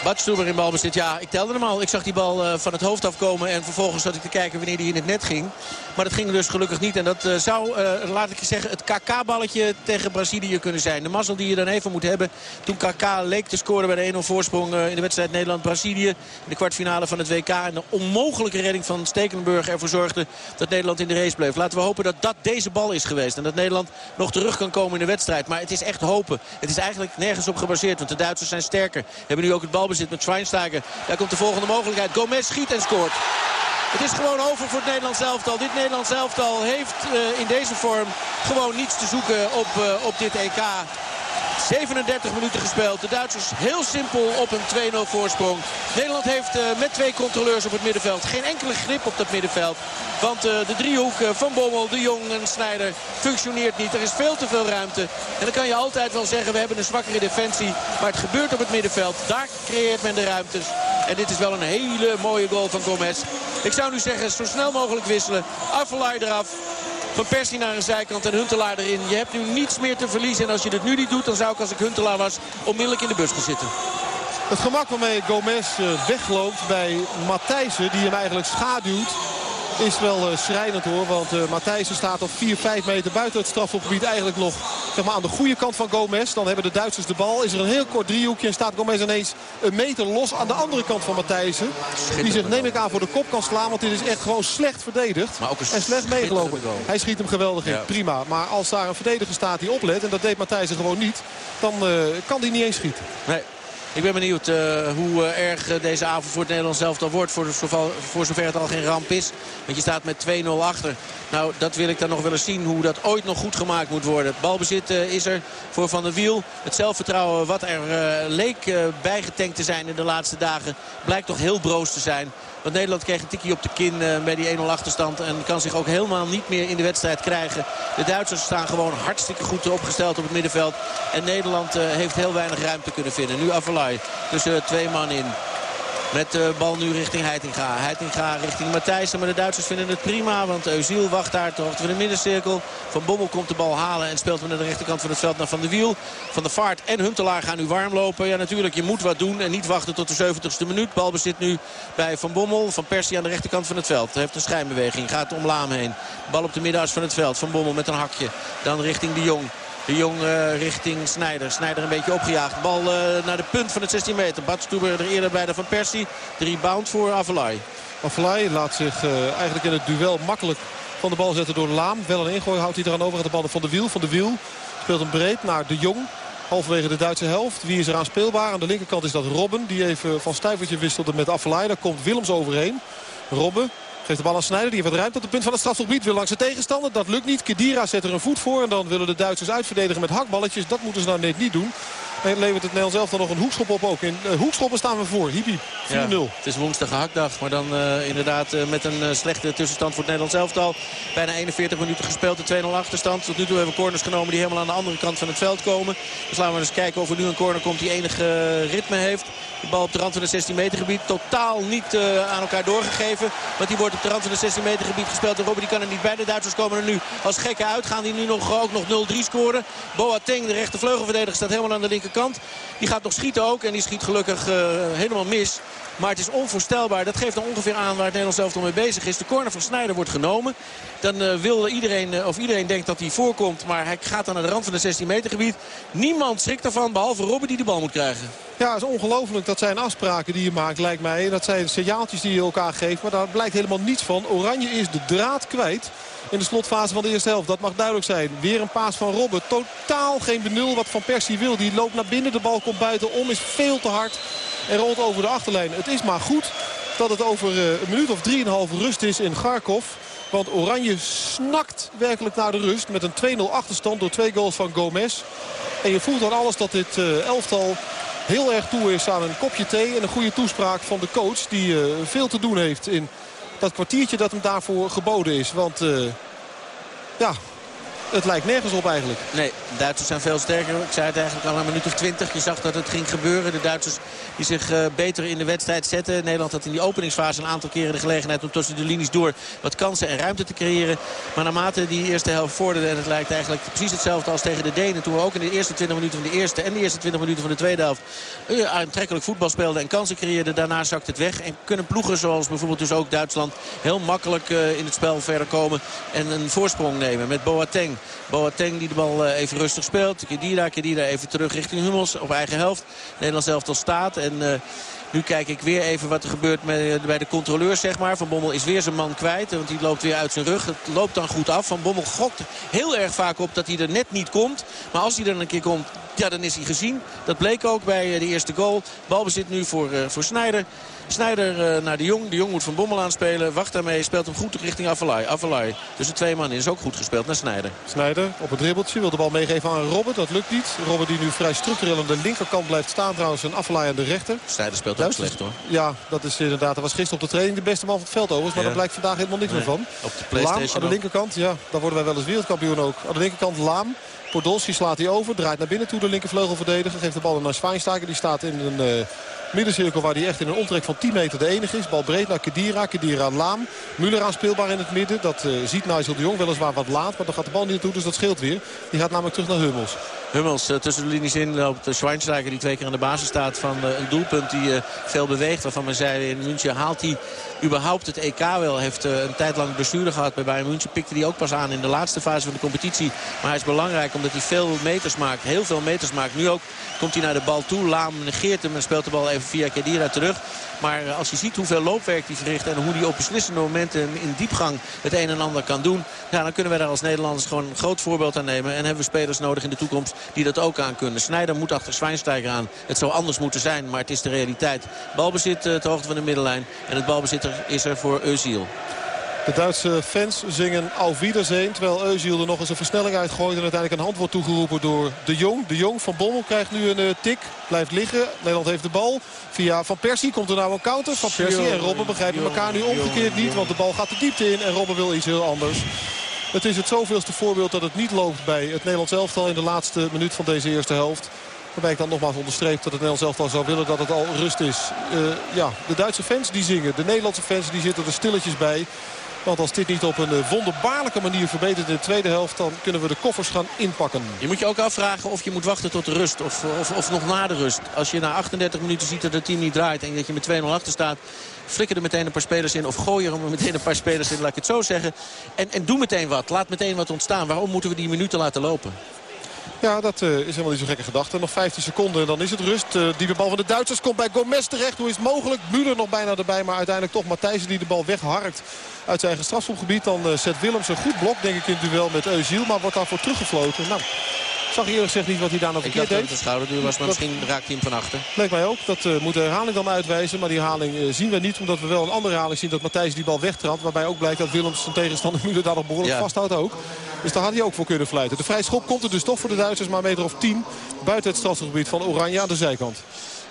Bart Stoeber in balbezit. Ja, ik telde hem al. Ik zag die bal uh, van het hoofd afkomen. En vervolgens zat ik te kijken wanneer die in het net ging. Maar dat ging dus gelukkig niet. En dat uh, zou, uh, laat ik je zeggen, het KK-balletje tegen Brazilië kunnen zijn. De mazzel die je dan even moet hebben. Toen KK leek te scoren bij de 1-0 voorsprong in de wedstrijd Nederland-Brazilië. In de kwartfinale van het WK. En de onmogelijke redding van Stekenburg ervoor zorgde dat Nederland in de race bleef. Laten we hopen dat dat deze bal is geweest. En dat Nederland nog terug kan komen in de wedstrijd. Maar het is echt hopen. Het is eigenlijk nergens op gebaseerd. Want de Duitsers zijn sterker. Hebben nu ook het balbezit zit met Schweinsteiger. Daar komt de volgende mogelijkheid. Gomez schiet en scoort. Het is gewoon over voor het Nederlands elftal. Dit Nederlands elftal heeft uh, in deze vorm gewoon niets te zoeken op, uh, op dit EK. 37 minuten gespeeld. De Duitsers heel simpel op een 2-0 voorsprong. Nederland heeft uh, met twee controleurs op het middenveld geen enkele grip op dat middenveld. Want uh, de driehoek van Bommel, de Jong en Snijder functioneert niet. Er is veel te veel ruimte. En dan kan je altijd wel zeggen we hebben een zwakkere defensie. Maar het gebeurt op het middenveld. Daar creëert men de ruimtes. En dit is wel een hele mooie goal van Gomez. Ik zou nu zeggen zo snel mogelijk wisselen. Affelay eraf. Van Persie naar een zijkant en Huntelaar erin. Je hebt nu niets meer te verliezen. En als je dit nu niet doet, dan zou ik als ik Huntelaar was onmiddellijk in de bus gaan zitten. Het gemak waarmee Gomez eh, wegloopt bij Matthijssen, die hem eigenlijk schaduwt is wel uh, schrijnend hoor. Want uh, Matthijssen staat op 4, 5 meter buiten het strafopgebied. Eigenlijk nog zeg maar, aan de goede kant van Gomez. Dan hebben de Duitsers de bal. Is er een heel kort driehoekje en staat Gomez ineens een meter los aan de andere kant van Matthijssen. Die zich neem ik aan voor de kop kan slaan. Want dit is echt gewoon slecht verdedigd. Maar ook en slecht meegelopen. Hij schiet hem geweldig in. Ja. Prima. Maar als daar een verdediger staat die oplet. En dat deed Matthijssen gewoon niet. Dan uh, kan hij niet eens schieten. Nee. Ik ben benieuwd uh, hoe uh, erg uh, deze avond voor het Nederlands elftal wordt. Voor, zover, voor zover het al geen ramp is. Want je staat met 2-0 achter. Nou, dat wil ik dan nog wel eens zien. Hoe dat ooit nog goed gemaakt moet worden. Balbezit is er voor Van der Wiel. Het zelfvertrouwen wat er leek bijgetankt te zijn in de laatste dagen. Blijkt toch heel broos te zijn. Want Nederland kreeg een tikkie op de kin uh, bij die 1-0 achterstand. En kan zich ook helemaal niet meer in de wedstrijd krijgen. De Duitsers staan gewoon hartstikke goed opgesteld op het middenveld. En Nederland uh, heeft heel weinig ruimte kunnen vinden. Nu Avalai tussen twee man in. Met de bal nu richting Heitinga. Heitinga richting Matthijssen. Maar de Duitsers vinden het prima. Want Eusiel wacht daar ter hoogte de middencirkel. Van Bommel komt de bal halen. En speelt hem naar de rechterkant van het veld naar Van de Wiel. Van de Vaart en Huntelaar gaan nu warm lopen. Ja natuurlijk, je moet wat doen. En niet wachten tot de 70ste minuut. Bal bezit nu bij Van Bommel. Van Persie aan de rechterkant van het veld. Heeft een schijnbeweging. Gaat om Laam heen. Bal op de middenas van het veld. Van Bommel met een hakje. Dan richting de Jong. De Jong uh, richting Snijder. Snijder een beetje opgejaagd. Bal uh, naar de punt van het 16 meter. Bad Stuber er eerder bij de Van Persie. De rebound voor Avalai. Avalai laat zich uh, eigenlijk in het duel makkelijk van de bal zetten door Laam. Wel een ingooi houdt hij eraan over. de bal van de wiel. Van de wiel speelt hem breed naar de Jong. Halverwege de Duitse helft. Wie is er aan speelbaar? Aan de linkerkant is dat Robben. Die even van stuivertje wisselde met Avalai. Daar komt Willems overheen. Robben Geeft de bal aan Snijder. Die heeft wat ruimte op het punt van het strafgebied. Wil langs de tegenstander. Dat lukt niet. Kedira zet er een voet voor. En dan willen de Duitsers uitverdedigen met hakballetjes. Dat moeten ze nou net niet doen. Levert het Nederlands elftal nog een hoekschop op ook. In uh, hoekschoppen staan we voor. Hippie 4-0. Ja, het is woensdag gehaktdag. Maar dan uh, inderdaad uh, met een slechte tussenstand voor het Nederlands elftal. Bijna 41 minuten gespeeld. De 2-0 achterstand. Tot nu toe hebben we corners genomen die helemaal aan de andere kant van het veld komen. Dus laten we eens kijken of er nu een corner komt die enige ritme heeft. De bal op de rand van het 16 meter gebied. Totaal niet aan elkaar doorgegeven. Want die wordt op de rand van het 16 meter gebied gespeeld. En Robben die kan er niet bij. De Duitsers komen er nu als gekken uit. Gaan die nu nog, ook nog 0-3 scoren. Boateng, de rechtervleugelverdediger, staat helemaal aan de linkerkant. Die gaat nog schieten ook. En die schiet gelukkig uh, helemaal mis. Maar het is onvoorstelbaar. Dat geeft dan ongeveer aan waar het Nederlands elftal mee bezig is. De corner van Snijder wordt genomen. Dan uh, wil iedereen, uh, of iedereen denkt dat hij voorkomt. Maar hij gaat dan naar de rand van het 16 meter gebied. Niemand schrikt ervan, behalve Robben die de bal moet krijgen. Ja, het is ongelooflijk. Dat zijn afspraken die je maakt, lijkt mij. Dat zijn signaaltjes die je elkaar geeft. Maar daar blijkt helemaal niets van. Oranje is de draad kwijt in de slotfase van de eerste helft. Dat mag duidelijk zijn. Weer een paas van Robben. Totaal geen benul wat Van Persie wil. Die loopt naar binnen. De bal komt buiten om. Is veel te hard. En rolt over de achterlijn. Het is maar goed dat het over uh, een minuut of 3,5 rust is in Garkov. Want Oranje snakt werkelijk naar de rust. Met een 2-0 achterstand door twee goals van Gomez. En je voelt aan alles dat dit uh, elftal heel erg toe is aan een kopje thee. En een goede toespraak van de coach. Die uh, veel te doen heeft in dat kwartiertje dat hem daarvoor geboden is. Want uh, ja, het lijkt nergens op eigenlijk. Nee, de Duitsers zijn veel sterker. Ik zei het eigenlijk al een minuut of twintig. Je zag dat het ging gebeuren. De Duitsers die zich uh, beter in de wedstrijd zetten. Nederland had in die openingsfase een aantal keren de gelegenheid om tussen de linies door wat kansen en ruimte te creëren. Maar naarmate die eerste helft vorderde, en het lijkt eigenlijk precies hetzelfde als tegen de Denen. Toen we ook in de eerste 20 minuten van de eerste en de eerste 20 minuten van de tweede helft uh, aantrekkelijk voetbal speelden en kansen creëerden. Daarna zakt het weg. En kunnen ploegen zoals bijvoorbeeld dus ook Duitsland heel makkelijk uh, in het spel verder komen. En een voorsprong nemen met Boateng. Boateng die de bal uh, even rustig speelt. Kedira, Kedira even terug richting Hummels op eigen helft. Nederland zelf al staat. En uh, nu kijk ik weer even wat er gebeurt met, bij de controleur, zeg maar. Van Bommel is weer zijn man kwijt, want die loopt weer uit zijn rug. Het loopt dan goed af. Van Bommel gokt heel erg vaak op dat hij er net niet komt. Maar als hij er een keer komt, ja, dan is hij gezien. Dat bleek ook bij de eerste goal. Balbezit nu voor, voor Snijder. Snijder uh, naar de Jong. De Jong moet Van Bommel aanspelen. Wacht daarmee. Speelt hem goed richting Avalai. Avalai tussen twee mannen is ook goed gespeeld naar Snijder. Snijder op het dribbeltje. Wil de bal meegeven aan Robben. Dat lukt niet. Robben die nu vrij structureel aan de linkerkant blijft staan trouwens. En Avalai aan de rechter. Snijder speelt ook slecht hoor. Ja, dat is inderdaad. Dat was gisteren op de training de beste man van het veld overigens. Maar ja. daar blijkt vandaag helemaal niks nee. meer van. Op de PlayStation Laam aan de linkerkant. Ja, daar worden wij wel eens wereldkampioen ook. Aan de linkerkant Laam. Podolski slaat hij over. Draait naar binnen toe de linkervleugelverdediger. Geeft de bal naar Schweinsteiger. Die staat in een... Uh, middencirkel waar hij echt in een omtrek van 10 meter de enige is. Bal breed naar Kedira. Kedira aan Laam. Müller aanspeelbaar in het midden. Dat uh, ziet Nigel de Jong weliswaar wat laat. Maar dan gaat de bal niet naartoe. Dus dat scheelt weer. Die gaat namelijk terug naar Hummels. Hummels uh, tussen de linies in loopt uh, Schweinsteiger die twee keer aan de basis staat van een doelpunt die veel beweegt. Waarvan men zei in München haalt hij überhaupt het EK wel. Heeft een tijd lang bestuurder gehad bij Bayern München. Pikte hij ook pas aan in de laatste fase van de competitie. Maar hij is belangrijk omdat hij veel meters maakt. Heel veel meters maakt. Nu ook komt hij naar de bal toe. Laam negeert hem en speelt de bal even via Kedira terug. Maar als je ziet hoeveel loopwerk hij verricht... en hoe hij op beslissende momenten in diepgang het een en ander kan doen... Ja, dan kunnen we daar als Nederlanders gewoon een groot voorbeeld aan nemen. En hebben we spelers nodig in de toekomst die dat ook aan kunnen. Snijder moet achter Zwijnsteiger aan. Het zou anders moeten zijn, maar het is de realiteit. Balbezit uh, ter hoogte van de middenlijn. En het balbezit is er voor Eusiel. De Duitse fans zingen Auf Wiedersehen. Terwijl Eusiel er nog eens een versnelling uitgooit. En uiteindelijk een hand wordt toegeroepen door De Jong. De Jong van Bommel krijgt nu een uh, tik. Blijft liggen. Nederland heeft de bal. Via Van Persie komt er nou een counter. Van Persie en Robben begrijpen elkaar nu omgekeerd niet. Want de bal gaat de diepte in. En Robben wil iets heel anders. Het is het zoveelste voorbeeld dat het niet loopt bij het Nederlands elftal in de laatste minuut van deze eerste helft. Waarbij ik dan nogmaals onderstreep dat het Nederlands elftal zou willen dat het al rust is. Uh, ja, de Duitse fans die zingen. De Nederlandse fans die zitten er stilletjes bij. Want als dit niet op een eh, wonderbaarlijke manier verbetert in de tweede helft... dan kunnen we de koffers gaan inpakken. Je moet je ook afvragen of je moet wachten tot de rust. Of, of, of nog na de rust. Als je na 38 minuten ziet dat het team niet draait... en dat je met 2-0 achter staat... flikker er meteen een paar spelers in. Of gooi er meteen een paar spelers in, laat ik het zo zeggen. En, en doe meteen wat. Laat meteen wat ontstaan. Waarom moeten we die minuten laten lopen? Ja, dat uh, is helemaal niet zo gekke gedachte. Nog 15 seconden en dan is het rust. Uh, die bal van de Duitsers komt bij Gomez terecht. Hoe is het mogelijk? Müller nog bijna erbij. Maar uiteindelijk toch Matthijsen die de bal wegharkt uit zijn eigen strafschopgebied. Dan uh, zet Willems een goed blok denk ik in het duel met Eusiel. Maar wordt daarvoor teruggefloten. Nou, zag eerlijk gezegd niet wat hij daar nog verkeerd deed. Ik dacht dat het een was, maar misschien raakt hij hem van achter. Leek mij ook. Dat uh, moet de herhaling dan uitwijzen. Maar die herhaling uh, zien we niet. Omdat we wel een andere herhaling zien dat Matthijs die bal wegtrapt. Waarbij ook blijkt dat Willems zijn tegenstander Müller daar nog behoorlijk ja. vasthoudt ook. Dus daar had hij ook voor kunnen fluiten. De vrije schop komt er dus toch voor de Duitsers. Maar meter of 10 buiten het strafgebied van Oranje aan de zijkant.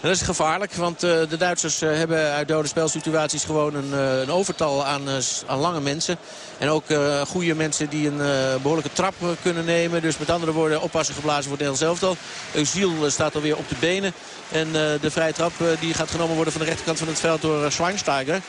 Dat is gevaarlijk, want uh, de Duitsers uh, hebben uit dode spelsituaties gewoon een, uh, een overtal aan, aan, lange mensen. En ook goede mensen die een behoorlijke trap kunnen nemen. Dus met andere woorden oppassen geblazen voor Nederlands elftal. Eusiel staat alweer op de benen. En de vrije trap die gaat genomen worden van de rechterkant van het veld door Schweinsteiger.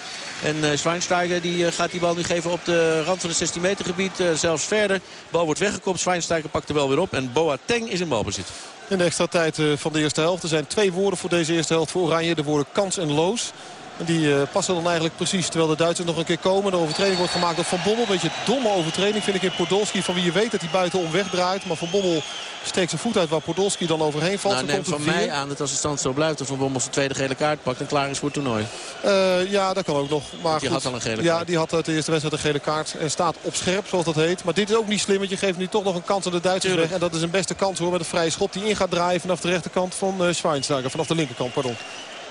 En Schweinsteiger die gaat die bal nu geven op de rand van het 16 meter gebied. zelfs verder. De bal wordt weggekopt. Schweinsteiger pakt er wel weer op. En Boateng is in balbezit. In de extra tijd eh, van de eerste helft. Er zijn twee woorden voor deze eerste helft voor Oranje. De woorden kans en loos. En die uh, passen dan eigenlijk precies terwijl de Duitsers nog een keer komen. De overtreding wordt gemaakt door Van Bommel. Een beetje domme overtreding vind ik in Podolski. Van wie je weet dat hij buitenom wegdraait. Maar Van Bommel steekt zijn voet uit waar Podolski dan overheen valt. Nou, neem van mij aan dat als de stand zo blijft... dat Van Bommel zijn tweede gele kaart pakt en klaar is voor het toernooi. Uh, ja, dat kan ook nog. Maar die goed, had al een gele ja, kaart. die had uit de eerste wedstrijd een gele kaart. En staat op scherp, zoals dat heet. Maar dit is ook niet slim, want je geeft nu toch nog een kans aan de Duitsers weg. En dat is een beste kans hoor, met een vrije schop die in gaat draaien... vanaf de rechterkant van uh, Schweinsteiger. Vanaf de linkerkant, pardon.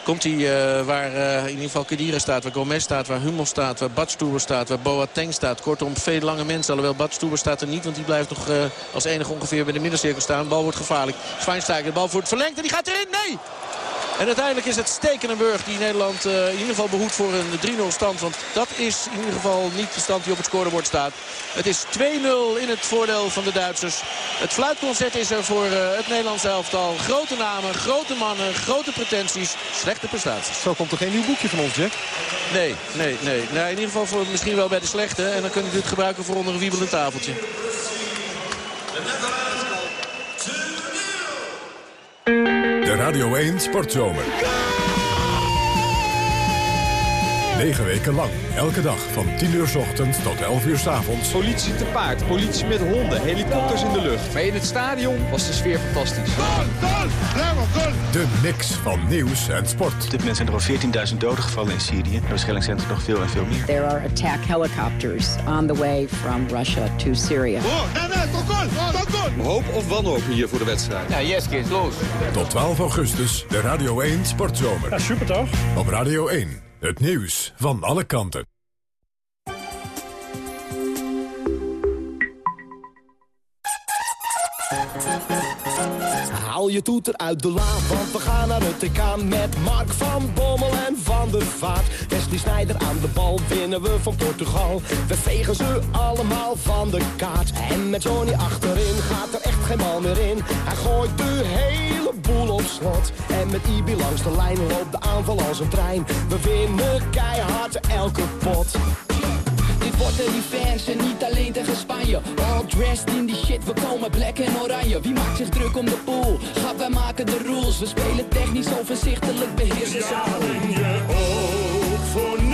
Komt hij uh, waar uh, in ieder geval Kedira staat, waar Gomez staat, waar Hummel staat, waar Badstuber staat, waar Boateng staat. Kortom, veel lange mensen. Alhoewel Badstuber staat er niet, want die blijft nog uh, als enige ongeveer bij de middencirkel staan. De bal wordt gevaarlijk. Schweinsteiger, de bal wordt verlengd en die gaat erin. Nee! En uiteindelijk is het Stekenenburg die Nederland in ieder geval behoedt voor een 3-0 stand. Want dat is in ieder geval niet de stand die op het scorebord staat. Het is 2-0 in het voordeel van de Duitsers. Het fluitconcert is er voor het Nederlandse elftal. Grote namen, grote mannen, grote pretenties, slechte prestaties. Zo komt er geen nieuw boekje van ons, Jack. Nee, nee, nee. nee in ieder geval voor, misschien wel bij de slechte. En dan kunnen we dit gebruiken voor onder een wiebelend tafeltje. De Radio 1 Sportzomer. 9 weken lang, elke dag van 10 uur s ochtends tot 11 uur s avonds. Politie te paard, politie met honden, helikopters in de lucht. Maar in het stadion was de sfeer fantastisch. De mix van nieuws en sport. Op dit moment zijn er al 14.000 doden gevallen in Syrië. Waarschijnlijk zijn er nog veel en veel meer. There are attack helicopters on the way from Russia to Syria. Hoop of wanhoop hier voor de wedstrijd? Ja, yes kids, los. Tot 12 augustus, de Radio 1 Sportzomer. Ja, super toch? Op Radio 1, het nieuws van alle kanten. Haal je toeter uit de la, want we gaan naar het TK met Mark van Bommel en Van der Vaart. Wesley Sneijder aan de bal, winnen we van Portugal. We vegen ze allemaal van de kaart. En met Johnny achterin gaat er geen bal meer in. Hij gooit de hele boel op slot. En met Ibi langs de lijn loopt de aanval als een trein. We winnen keihard elke pot. Dit wordt een revanche en niet alleen tegen Spanje All dressed in die shit, we komen black en oranje Wie maakt zich druk om de pool? Gaat wij maken de rules We spelen technisch overzichtelijk, beheersen ook voor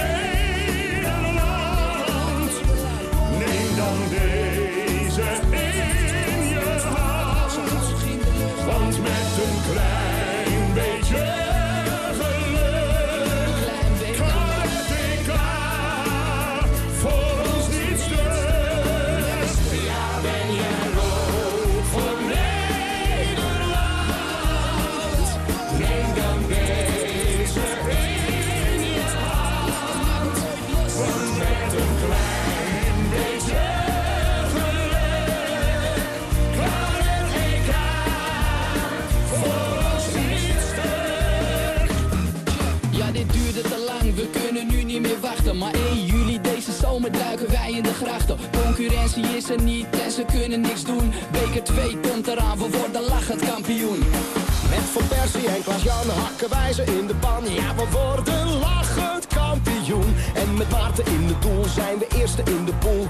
Hakken wij in de pan. Ja, we worden lachend kampioen. En met Maarten in het doel zijn we eerste in de pool.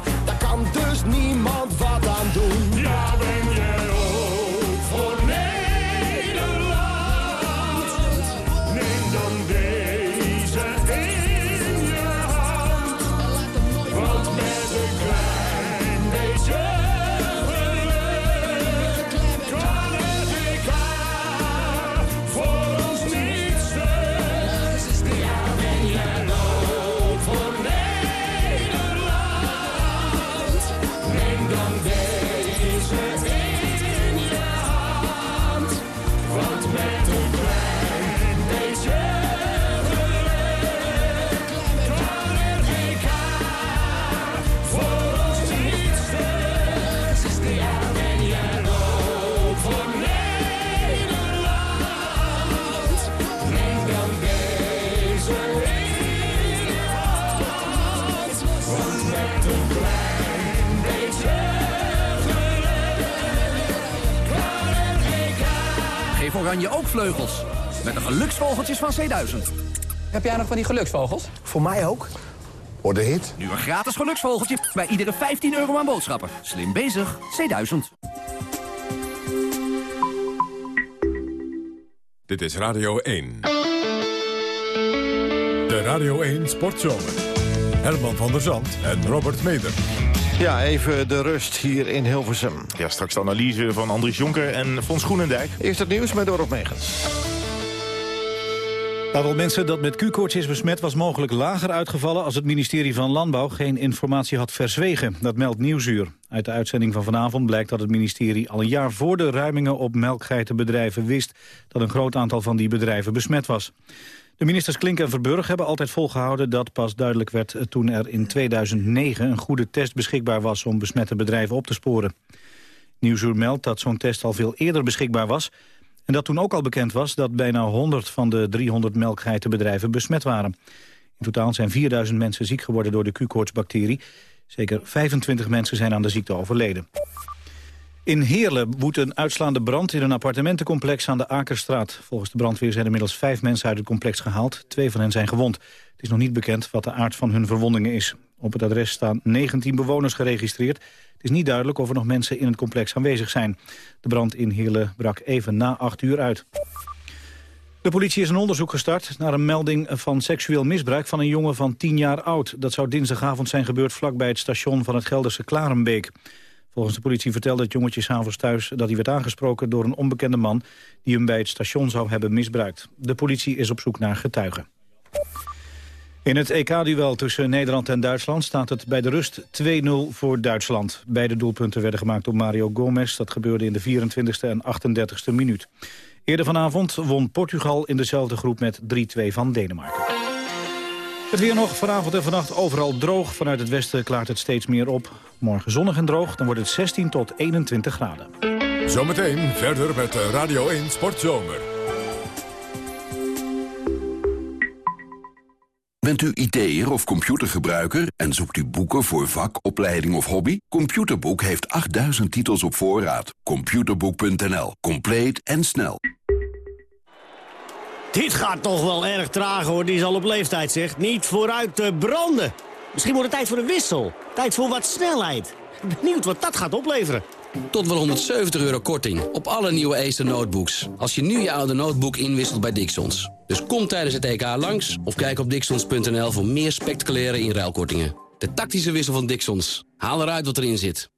Oranje ook vleugels. Met de geluksvogeltjes van C1000. Heb jij nog van die geluksvogels? Voor mij ook. Voor de hit? Nu een gratis geluksvogeltje bij iedere 15 euro aan boodschappen. Slim bezig, C1000. Dit is Radio 1. De Radio 1 Sportzomer. Herman van der Zand en Robert Meder. Ja, even de rust hier in Hilversum. Ja, straks de analyse van Andries Jonker en Fons Groenendijk. Eerst het nieuws met Dorot Megens. Het aantal mensen dat met Q-koorts is besmet was mogelijk lager uitgevallen... als het ministerie van Landbouw geen informatie had verzwegen. Dat meldt Nieuwsuur. Uit de uitzending van vanavond blijkt dat het ministerie al een jaar voor de ruimingen op melkgeitenbedrijven wist... dat een groot aantal van die bedrijven besmet was. De ministers Klink en Verburg hebben altijd volgehouden dat pas duidelijk werd toen er in 2009 een goede test beschikbaar was om besmette bedrijven op te sporen. Nieuwsuur meldt dat zo'n test al veel eerder beschikbaar was en dat toen ook al bekend was dat bijna 100 van de 300 melkgeitenbedrijven besmet waren. In totaal zijn 4000 mensen ziek geworden door de Q-koortsbacterie. Zeker 25 mensen zijn aan de ziekte overleden. In Heerlen woedt een uitslaande brand in een appartementencomplex aan de Akerstraat. Volgens de brandweer zijn inmiddels vijf mensen uit het complex gehaald. Twee van hen zijn gewond. Het is nog niet bekend wat de aard van hun verwondingen is. Op het adres staan 19 bewoners geregistreerd. Het is niet duidelijk of er nog mensen in het complex aanwezig zijn. De brand in Heerlen brak even na acht uur uit. De politie is een onderzoek gestart naar een melding van seksueel misbruik van een jongen van 10 jaar oud. Dat zou dinsdagavond zijn gebeurd vlakbij het station van het Gelderse Klarenbeek. Volgens de politie vertelde het jongetje s'avonds thuis dat hij werd aangesproken door een onbekende man die hem bij het station zou hebben misbruikt. De politie is op zoek naar getuigen. In het EK-duel tussen Nederland en Duitsland staat het bij de rust 2-0 voor Duitsland. Beide doelpunten werden gemaakt door Mario Gomez. Dat gebeurde in de 24e en 38e minuut. Eerder vanavond won Portugal in dezelfde groep met 3-2 van Denemarken. Het weer nog vanavond en vannacht overal droog. Vanuit het westen klaart het steeds meer op. Morgen zonnig en droog, dan wordt het 16 tot 21 graden. Zometeen verder met de Radio 1 Sportzomer. Bent u IT'er of computergebruiker en zoekt u boeken voor vak, opleiding of hobby? Computerboek heeft 8000 titels op voorraad. Computerboek.nl. Compleet en snel. Dit gaat toch wel erg traag hoor, die is al op leeftijd zegt. Niet vooruit te branden. Misschien wordt het tijd voor een wissel. Tijd voor wat snelheid. Benieuwd wat dat gaat opleveren. Tot wel 170 euro korting op alle nieuwe Acer notebooks. Als je nu je oude notebook inwisselt bij Dixons. Dus kom tijdens het EK langs of kijk op dixons.nl voor meer spectaculaire inruilkortingen. De tactische wissel van Dixons. Haal eruit wat erin zit.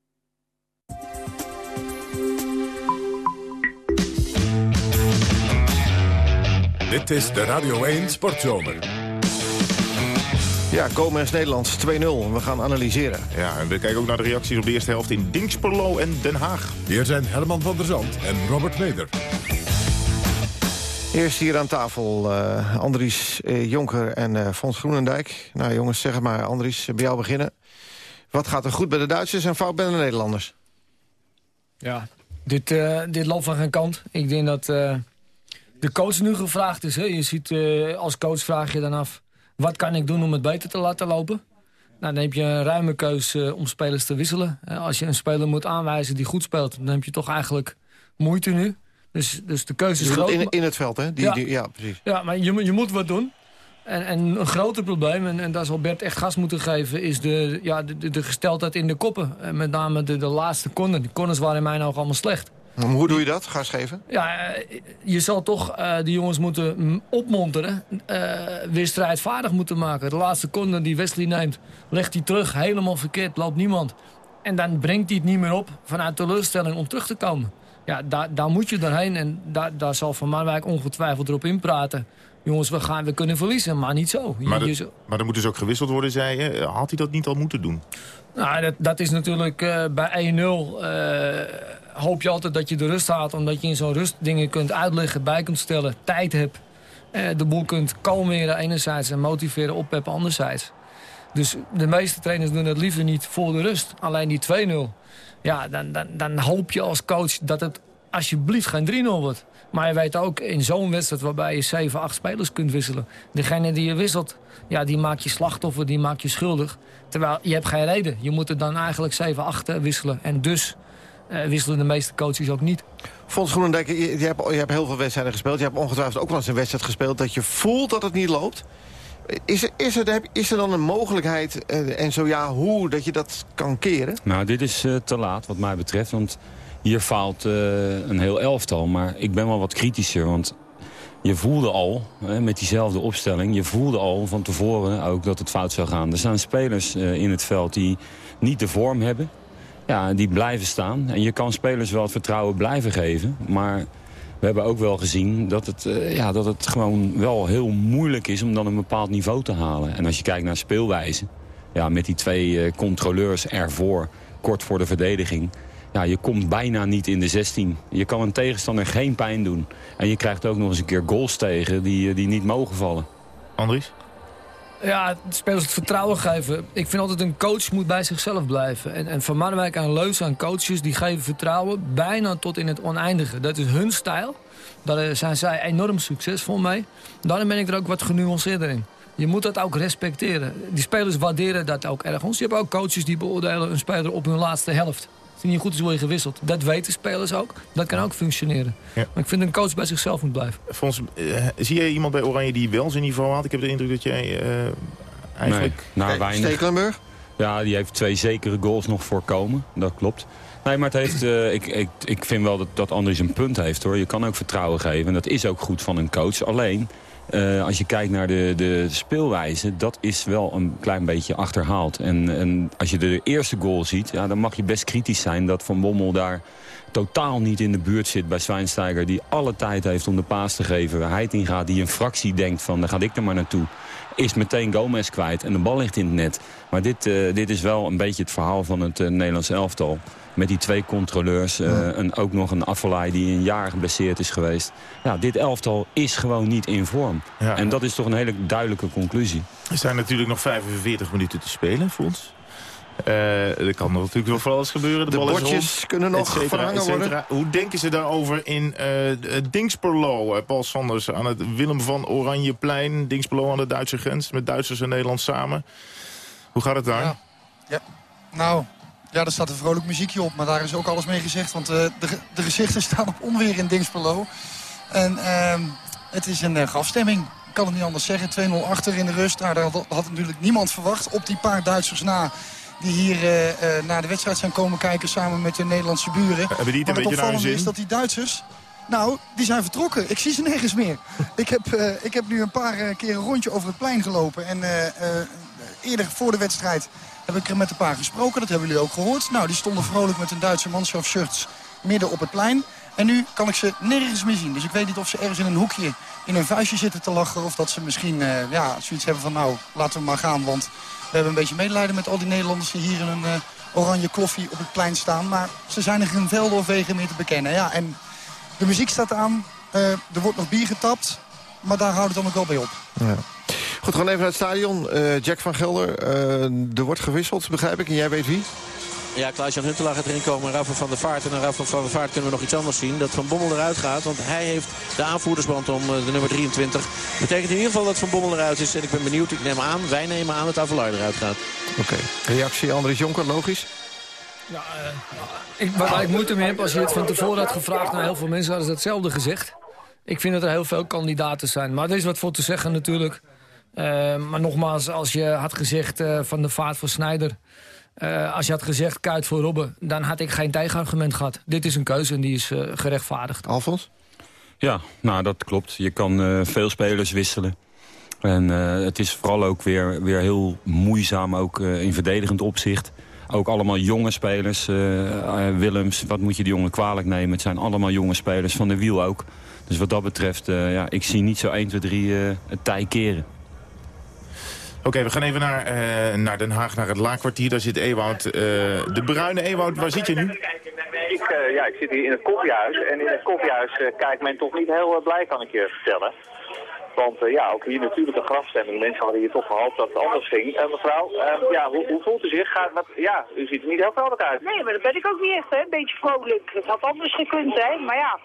Dit is de Radio 1 Sportzomer. Ja, Gomez Nederlands 2-0. We gaan analyseren. Ja, en we kijken ook naar de reacties op de eerste helft in Dingsperlo en Den Haag. Hier zijn Herman van der Zand en Robert Meder. Eerst hier aan tafel eh, Andries eh, Jonker en eh, Fons Groenendijk. Nou jongens, zeg het maar. Andries, bij jou beginnen. Wat gaat er goed bij de Duitsers en fout bij de Nederlanders? Ja, dit, eh, dit loopt van geen kant. Ik denk dat eh, de coach nu gevraagd is. Hè? Je ziet, eh, als coach vraag je dan af... wat kan ik doen om het beter te laten lopen? Nou, dan heb je een ruime keus eh, om spelers te wisselen. Eh, als je een speler moet aanwijzen die goed speelt... dan heb je toch eigenlijk moeite nu. Dus, dus de keuze is Dus groot. in, in het veld, hè? Die, Ja. Die, ja, precies. Ja, maar je, moet- je moet wat doen. En, en een groter probleem, en, en daar zal Bert echt gas moeten geven... is de, ja, de, de, de gesteldheid in de koppen. En met name de, de laatste corner. Die corners waren in mijn ogen allemaal slecht. Maar Hoe doe je dat? Gas geven? Ja, je zal toch eh die jongens moeten opmonteren. eh weer strijdvaardig moeten maken. De laatste corner die Wesley neemt, legt hij terug. Helemaal verkeerd, loopt niemand. En dan brengt hij het niet meer op vanuit teleurstelling om terug te komen. Ja, daar, daar moet je doorheen. En daar, daar zal Van Marwijk ongetwijfeld erop inpraten. Jongens, we, gaan, we kunnen verliezen, maar niet zo. Maar, de- zo- maar dan moet dus ook gewisseld worden, zei je. Had hij dat niet al moeten doen? Nou, dat, dat is natuurlijk eh, bij 1-0 eh, hoop je altijd dat je de rust haalt. Omdat je in zo'n rust dingen kunt uitleggen, bij kunt stellen, tijd hebt. eh, de boel kunt kalmeren enerzijds en motiveren, oppeppen anderzijds. Dus de meeste trainers doen het liever niet voor de rust. Alleen die 2-0. Ja, dan, dan, dan hoop je als coach dat het alsjeblieft geen 3-0 wordt. Maar je weet ook, in zo'n wedstrijd waarbij je 7, 8 spelers kunt wisselen... degene die je wisselt, ja, die maakt je slachtoffer, die maakt je schuldig. Terwijl je hebt geen reden. Je moet er dan eigenlijk 7, 8 wisselen. En dus eh, wisselen de meeste coaches ook niet. Fons Groenendijk, je, je, hebt, je hebt heel veel wedstrijden gespeeld. Je hebt ongetwijfeld ook wel eens een wedstrijd gespeeld... dat je voelt dat het niet loopt. Is er, is er, heb- is er dan een mogelijkheid, eh, en zo ja, hoe, dat je dat kan keren? Nou, dit is eh, te laat wat mij betreft. Want hier faalt eh, een heel elftal. Maar ik ben wel wat kritischer. Want je voelde al, hè, met diezelfde opstelling... je voelde al van tevoren ook dat het fout zou gaan. Er zijn spelers eh, in het veld die niet de vorm hebben. Ja, die blijven staan. En je kan spelers wel het vertrouwen blijven geven. Maar we hebben ook wel gezien dat het, eh, ja, dat het gewoon wel heel moeilijk is... om dan een bepaald niveau te halen. En als je kijkt naar speelwijze... Ja, met die twee eh, controleurs ervoor, kort voor de verdediging... Ja, je komt bijna niet in de 16. Je kan een tegenstander geen pijn doen. En je krijgt ook nog eens een keer goals tegen die, eh, die niet mogen vallen. Andries? Ja, spelers het vertrouwen geven. Ik vind altijd een coach moet bij zichzelf blijven. En, en Van Marwijk aan Leus aan coaches die geven vertrouwen bijna tot in het oneindige. Dat is hun stijl. Daar zijn zij enorm succesvol mee. Daarom ben ik er ook wat genuanceerder in. Je moet dat ook respecteren. Die spelers waarderen dat ook ergens. Je hebt ook coaches die beoordelen een speler op hun laatste helft. Hij niet goed is, word je gewisseld. Dat weten spelers ook. Dat kan ook functioneren. Ja. Maar ik vind een coach bij zichzelf moet blijven. Fons, eh, zie jij iemand bij Oranje die wel zijn niveau had? Ik heb de indruk dat jij eh, eigenlijk... Nee, naar weinig. Stekelenburg? Ja, die heeft twee zekere goals nog voorkomen. Dat klopt. Nee, maar het heeft, eh, ik, ik, ik vind wel dat, dat Andries een punt heeft. hoor. Je kan ook vertrouwen geven. En dat is ook goed van een coach. Alleen, eh, als je kijkt naar de, de speelwijze... dat is wel een klein beetje achterhaald. En, en als je de eerste goal ziet... Ja, dan mag je best kritisch zijn dat Van Bommel daar totaal niet in de buurt zit bij Zwijnsteiger... die alle tijd heeft om de paas te geven. In gaat, die een fractie denkt van... dan ga ik er maar naartoe. Is meteen Gomez kwijt en de bal ligt in het net. Maar dit, eh, dit is wel een beetje het verhaal van het uh, Nederlands elftal. Met die twee controleurs uh, en ook nog een Affelay die een jaar geblesseerd is geweest. Ja, dit elftal is gewoon niet in vorm. Ja. En dat is toch een hele duidelijke conclusie. Er zijn natuurlijk nog 45 minuten te spelen, Fons. Uh, er kan natuurlijk wel van alles gebeuren. De, de bordjes rond, kunnen nog cetera, verhangen worden. Hoe denken ze daarover in uh, Dingsperlo? Uh, Paul Sanders aan het Willem van Oranjeplein. Dingsperlo aan de Duitse grens. Met Duitsers en Nederland samen. Hoe gaat het daar? Ja, ja. nou... Ja, er staat een vrolijk muziekje op, maar daar is ook alles mee gezegd. Want uh, de, de gezichten staan op onweer in Dingsperlo. En uh, het is een uh, grafstemming. Ik kan het niet anders zeggen. 2-0 achter in de rust. Nou, daar had, had, natuurlijk niemand verwacht. Op die paar Duitsers na die hier uh, naar de wedstrijd zijn komen kijken... samen met de Nederlandse buren. Hebben die het maar een beetje naar hun is dat die Duitsers... Nou, die zijn vertrokken. Ik zie ze nergens meer. ik, heb, uh, ik heb nu een paar keer een rondje over het plein gelopen. En eerder voor de wedstrijd heb ik er met een paar gesproken. Dat hebben jullie ook gehoord. Nou, die stonden vrolijk met een Duitse manschafshirts midden op het plein. En nu kan ik ze nergens meer zien. Dus ik weet niet of ze ergens in een hoekje in een vuistje zitten te lachen. Of dat ze misschien uh, ja, zoiets hebben van nou, laten we maar gaan. Want hebben een beetje medelijden met al die Nederlanders die hier in een uh, oranje kloffie op het plein staan. Maar ze zijn er geen velden of wegen meer te bekennen. Ja, en de muziek staat aan. Uh, er wordt nog bier getapt. Maar daar houdt het dan ook wel bij op. Ja. Goed, gewoon even naar het stadion. Uh, Jack van Gelder, er wordt gewisseld, begrijp ik. En jij weet wie? Ja, Klaas-Jan Huntelaar gaat erin komen. En Rafa van der Vaart. En aan Rafa van der Vaart kunnen we nog iets anders zien. Dat Van Bommel eruit gaat. Want hij heeft de aanvoerdersband om uh, de nummer 23. Betekent in ieder geval dat Van Bommel eruit is. En ik ben benieuwd. Ik neem aan, wij nemen aan dat Avalai eruit gaat. Oké. Okay. Reactie Andries Jonker, logisch? Ja, ik, waar ik moeite mee heb, als je het van tevoren had gevraagd... naar heel veel mensen hadden ze hetzelfde gezegd. Ik vind dat er heel veel kandidaten zijn. Maar er is wat voor te zeggen natuurlijk. Eh, maar nogmaals, als je had gezegd eh, van de vaart voor Snijder... eh, als je had gezegd Kuit voor Robben... dan had ik geen tegenargument gehad. Dit is een keuze en die is eh, gerechtvaardigd. Alfons? Ja, nou dat klopt. Je kan eh, veel spelers wisselen. En eh, het is vooral ook weer, weer heel moeizaam, ook eh, in verdedigend opzicht. Ook allemaal jonge spelers. Willems, wat moet je die jongen kwalijk nemen? Het zijn allemaal jonge spelers, van de wiel ook. Dus wat dat betreft, eh, ja, ik zie niet zo 1, 2, 3 eh, het tij keren. Oké, we gaan even naar, eh, naar Den Haag, naar het Laakkwartier. Daar zit Ewout, eh, de bruine Ewout. Waar zit je nu? Ik, eh, ja, ik zit hier in het koffiehuis en in het koffiehuis eh, kijkt men toch niet heel blij, kan ik je vertellen. Want eh, ja, ook hier natuurlijk een grafstemming. Mensen hadden hier toch gehoopt dat het anders ging. Mevrouw, ja, hoe, hoe voelt u zich? Gaat, wat, ja, u ziet er niet heel vrolijk uit. Nee, maar dat ben ik ook niet echt, hè. Een beetje vrolijk. Het had anders gekund, hè. Maar ja,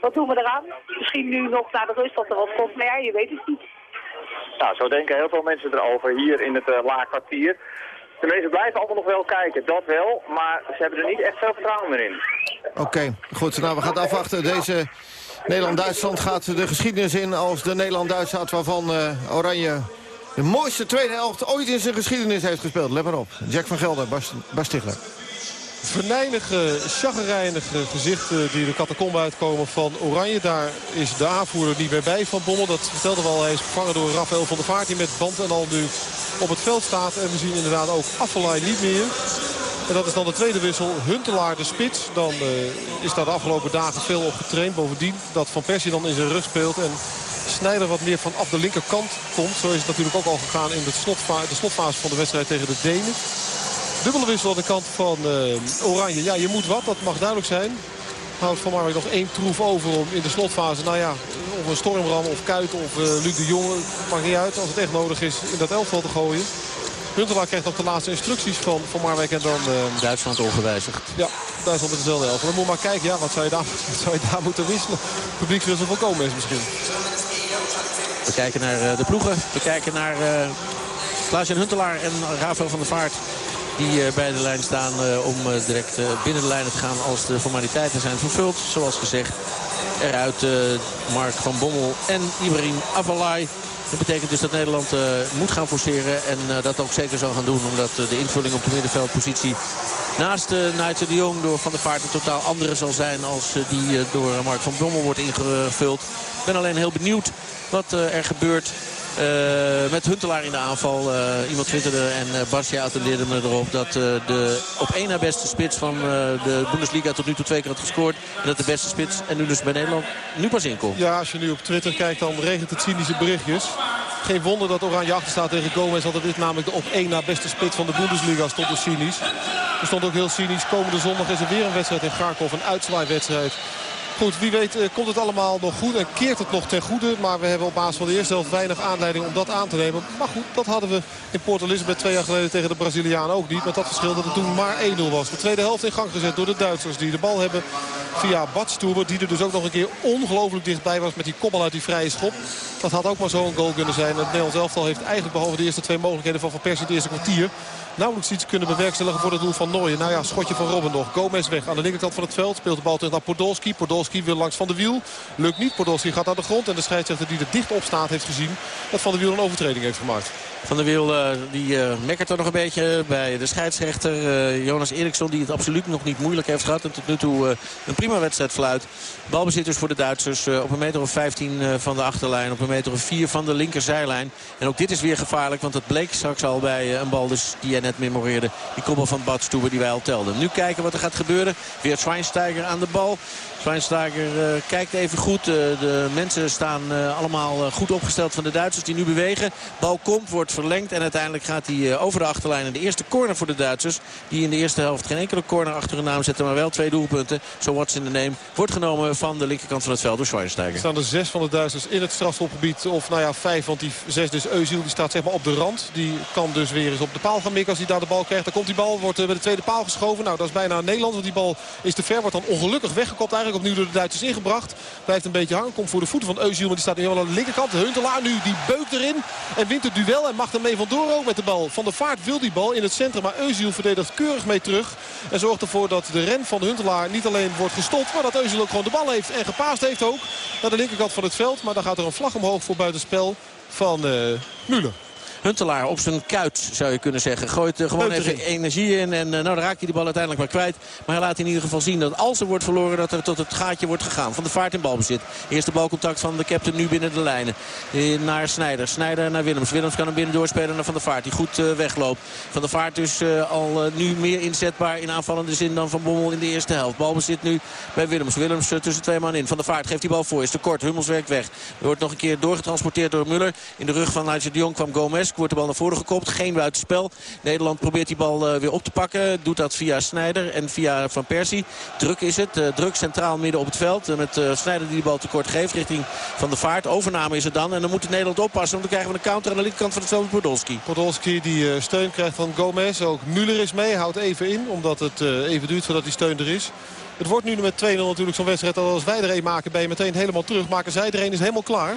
wat doen we eraan? Misschien nu nog naar de rust dat er wat komt. Maar ja, je weet het niet. Nou, zo denken heel veel mensen erover hier in het uh, laakkwartier. De mensen blijven allemaal nog wel kijken, dat wel. Maar ze hebben er niet echt veel vertrouwen meer in. Oké, goed. Nou, we gaan afwachten. Deze Nederland-Duitsland gaat de geschiedenis in als de Nederland-Duitsland waarvan eh, Oranje de mooiste tweede helft ooit in zijn geschiedenis heeft gespeeld. Let maar op. Jack van Gelder, Bas, Bas Stigler. Verneinige, chagrijnige gezichten die de catacombe uitkomen van Oranje. Daar is de aanvoerder niet meer bij van Bommel. Dat vertelde wel. Hij is vervangen door Rafael van der Vaart die met band en al nu op het veld staat. En we zien inderdaad ook Affelay niet meer. En dat is dan de tweede wissel. Huntelaar de spits. Dan uh, is daar de afgelopen dagen veel op getraind. Bovendien dat Van Persie dan in zijn rug speelt. En Snijder wat meer vanaf de linkerkant komt. Zo is het natuurlijk ook al gegaan in de slotfase van de wedstrijd tegen de Denen. Dubbele wissel aan de kant van uh, Oranje. Ja, je moet wat, dat mag duidelijk zijn. Houdt Van Marwijk nog één troef over om in de slotfase... nou ja, of een Stormram of Kuit of uh, Luc de Jong. Maakt niet uit als het echt nodig is in dat elftal te gooien. Huntelaar krijgt nog de laatste instructies van, van Marwijk en dan... Uh, Duitsland ongewijzigd. Ja, Duitsland met dezelfde elftal. Dan moet maar kijken, ja, wat zou je daar, wat zou je daar moeten wisselen? Publiekswissel voorkomen is misschien. We kijken naar de ploegen. We kijken naar uh, Klaas-Jan Huntelaar en Rafael van der Vaart. Die uh, bij de lijn staan uh, om uh, direct binnen de lijnen te gaan als de formaliteiten zijn vervuld. Zoals gezegd eruit Mark van Bommel en Ibrahim Avalai. Dat betekent dus dat Nederland moet gaan forceren en dat ook zeker zal gaan doen. Omdat de invulling op de middenveldpositie naast Nigel de Jong door Van der Vaart een totaal andere zal zijn als die door Mark van Bommel wordt ingevuld. Ik ben alleen heel benieuwd wat er gebeurt met Huntelaar in de aanval. Uh, iemand twitterde en uh, Basja attendeerde me erop dat de op één na beste spits van de Bundesliga tot nu toe twee keer had gescoord. En dat de beste spits en nu dus bij Nederland nu pas inkomt. Ja, als je nu op Twitter kijkt dan regent het cynische berichtjes. Geen wonder dat Oranje achter staat tegen Gomez. Want het is namelijk de op één na beste spits van de Bundesliga stond er cynisch. Er stond ook heel cynisch. Komende zondag is er weer een wedstrijd in Garkov. Een uitzwaaiwedstrijd. Goed, wie weet uh, komt het allemaal nog goed en keert het nog ten goede. Maar we hebben op basis van de eerste helft weinig aanleiding om dat aan te nemen. Maar goed, dat hadden we in Port Elizabeth twee jaar geleden tegen de Brazilianen ook niet. Met dat verschil dat het toen maar 1-0 was. De tweede helft in gang gezet door de Duitsers die de bal hebben via Badstuber. Die er dus ook nog een keer ongelooflijk dichtbij was met die kopbal uit die vrije schop. Dat had ook maar zo'n goal kunnen zijn. Het Nederlands elftal heeft eigenlijk behalve de eerste twee mogelijkheden van Van Persie het eerste kwartier nauwelijks iets kunnen bewerkstelligen voor het doel van Nooyen. Nou ja, schotje van Robben nog. Gomez weg aan de linkerkant van het veld. Speelt de bal terug naar Podolski. Podolski wil langs Van de Wiel. Lukt niet. Podolski gaat naar de grond. En de scheidsrechter die er dicht op staat heeft gezien... dat Van de Wiel een overtreding heeft gemaakt. Van der Wiel uh, die uh, mekkert er nog een beetje bij de scheidsrechter. Uh, Jonas Eriksson die het absoluut nog niet moeilijk heeft gehad. En tot nu toe een prima wedstrijd fluit. Balbezitters voor de Duitsers op een meter of 15 van de achterlijn. Op een meter of 4 van de linkerzijlijn. En ook dit is weer gevaarlijk. Want het bleek straks al bij een bal dus die jij net memoreerde. Die koppel van Badstuber die wij al telden. Nu kijken wat er gaat gebeuren. Weer Schweinsteiger aan de bal. Schweinsteiger uh, kijkt even goed. Uh, de mensen staan uh, allemaal goed opgesteld van de Duitsers die nu bewegen. Bal komt, wordt verlengd en uiteindelijk gaat hij over de achterlijn. En de eerste corner voor de Duitsers. Die in de eerste helft geen enkele corner achter hun naam zetten. Maar wel twee doelpunten. Zo what's in the name. Wordt genomen van de linkerkant van het veld door Schweinsteiger. Er staan er zes van de Duitsers in het strafschopgebied. Of nou ja, vijf. Want die zes dus Eusiel die staat zeg maar op de rand. Die kan dus weer eens op de paal gaan mikken als hij daar de bal krijgt. Dan komt die bal, wordt bij de tweede paal geschoven. Nou, dat is bijna Nederland. Want die bal is te ver. Wordt dan ongelukkig weggekopt eigenlijk opnieuw door de Duitsers ingebracht. Blijft een beetje hangen. Komt voor de voeten van Eusiel. Maar die staat nu helemaal aan de linkerkant. Huntelaar nu. Die beukt erin. En wint het duel. En mag er mee vandoor ook met de bal. Van de Vaart wil die bal in het centrum. Maar Eusiel verdedigt keurig mee terug. En zorgt ervoor dat de ren van Huntelaar niet alleen wordt gestopt. Maar dat Eusiel ook gewoon de bal heeft. En gepaast heeft ook naar de linkerkant van het veld. Maar dan gaat er een vlag omhoog voor buitenspel van uh, Müller. Huntelaar op zijn kuit, zou je kunnen zeggen. Gooit gewoon even energie in. En uh, nou, dan raakt hij de bal uiteindelijk maar kwijt. Maar hij laat in ieder geval zien dat als er wordt verloren... dat er tot het gaatje wordt gegaan. Van de vaart in balbezit. Eerste balcontact van de captain nu binnen de lijnen. Uh, naar Snijder. Snijder naar Willems. Willems kan hem binnen doorspelen naar Van der Vaart. Die goed uh, wegloopt. Van der Vaart dus al nu meer inzetbaar in aanvallende zin dan Van Bommel in de eerste helft. Balbezit nu bij Willems. Willems tussen twee man in. Van der Vaart geeft die bal voor. Is te kort. Hummels werkt weg. Er wordt nog een keer doorgetransporteerd door Muller. In de rug van Nigel de Jong kwam Gomez. Wordt de bal naar voren gekopt. Geen buitenspel. Nederland probeert die bal uh, weer op te pakken. Doet dat via Snijder en via Van Persie. Druk is het. Uh, druk centraal midden op het veld. Met Snijder die de bal tekort geeft richting Van de Vaart. Overname is het dan. En dan moet Nederland oppassen. Want dan krijgen we een counter aan de linkerkant van het veld Podolski. Podolski die steun krijgt van Gomez. Ook Müller is mee. Houdt even in. Omdat het even duurt voordat die steun er is. Het wordt nu met 2-0 natuurlijk zo'n wedstrijd. Als wij er een maken ben je meteen helemaal terug. Maken zij er een is helemaal klaar.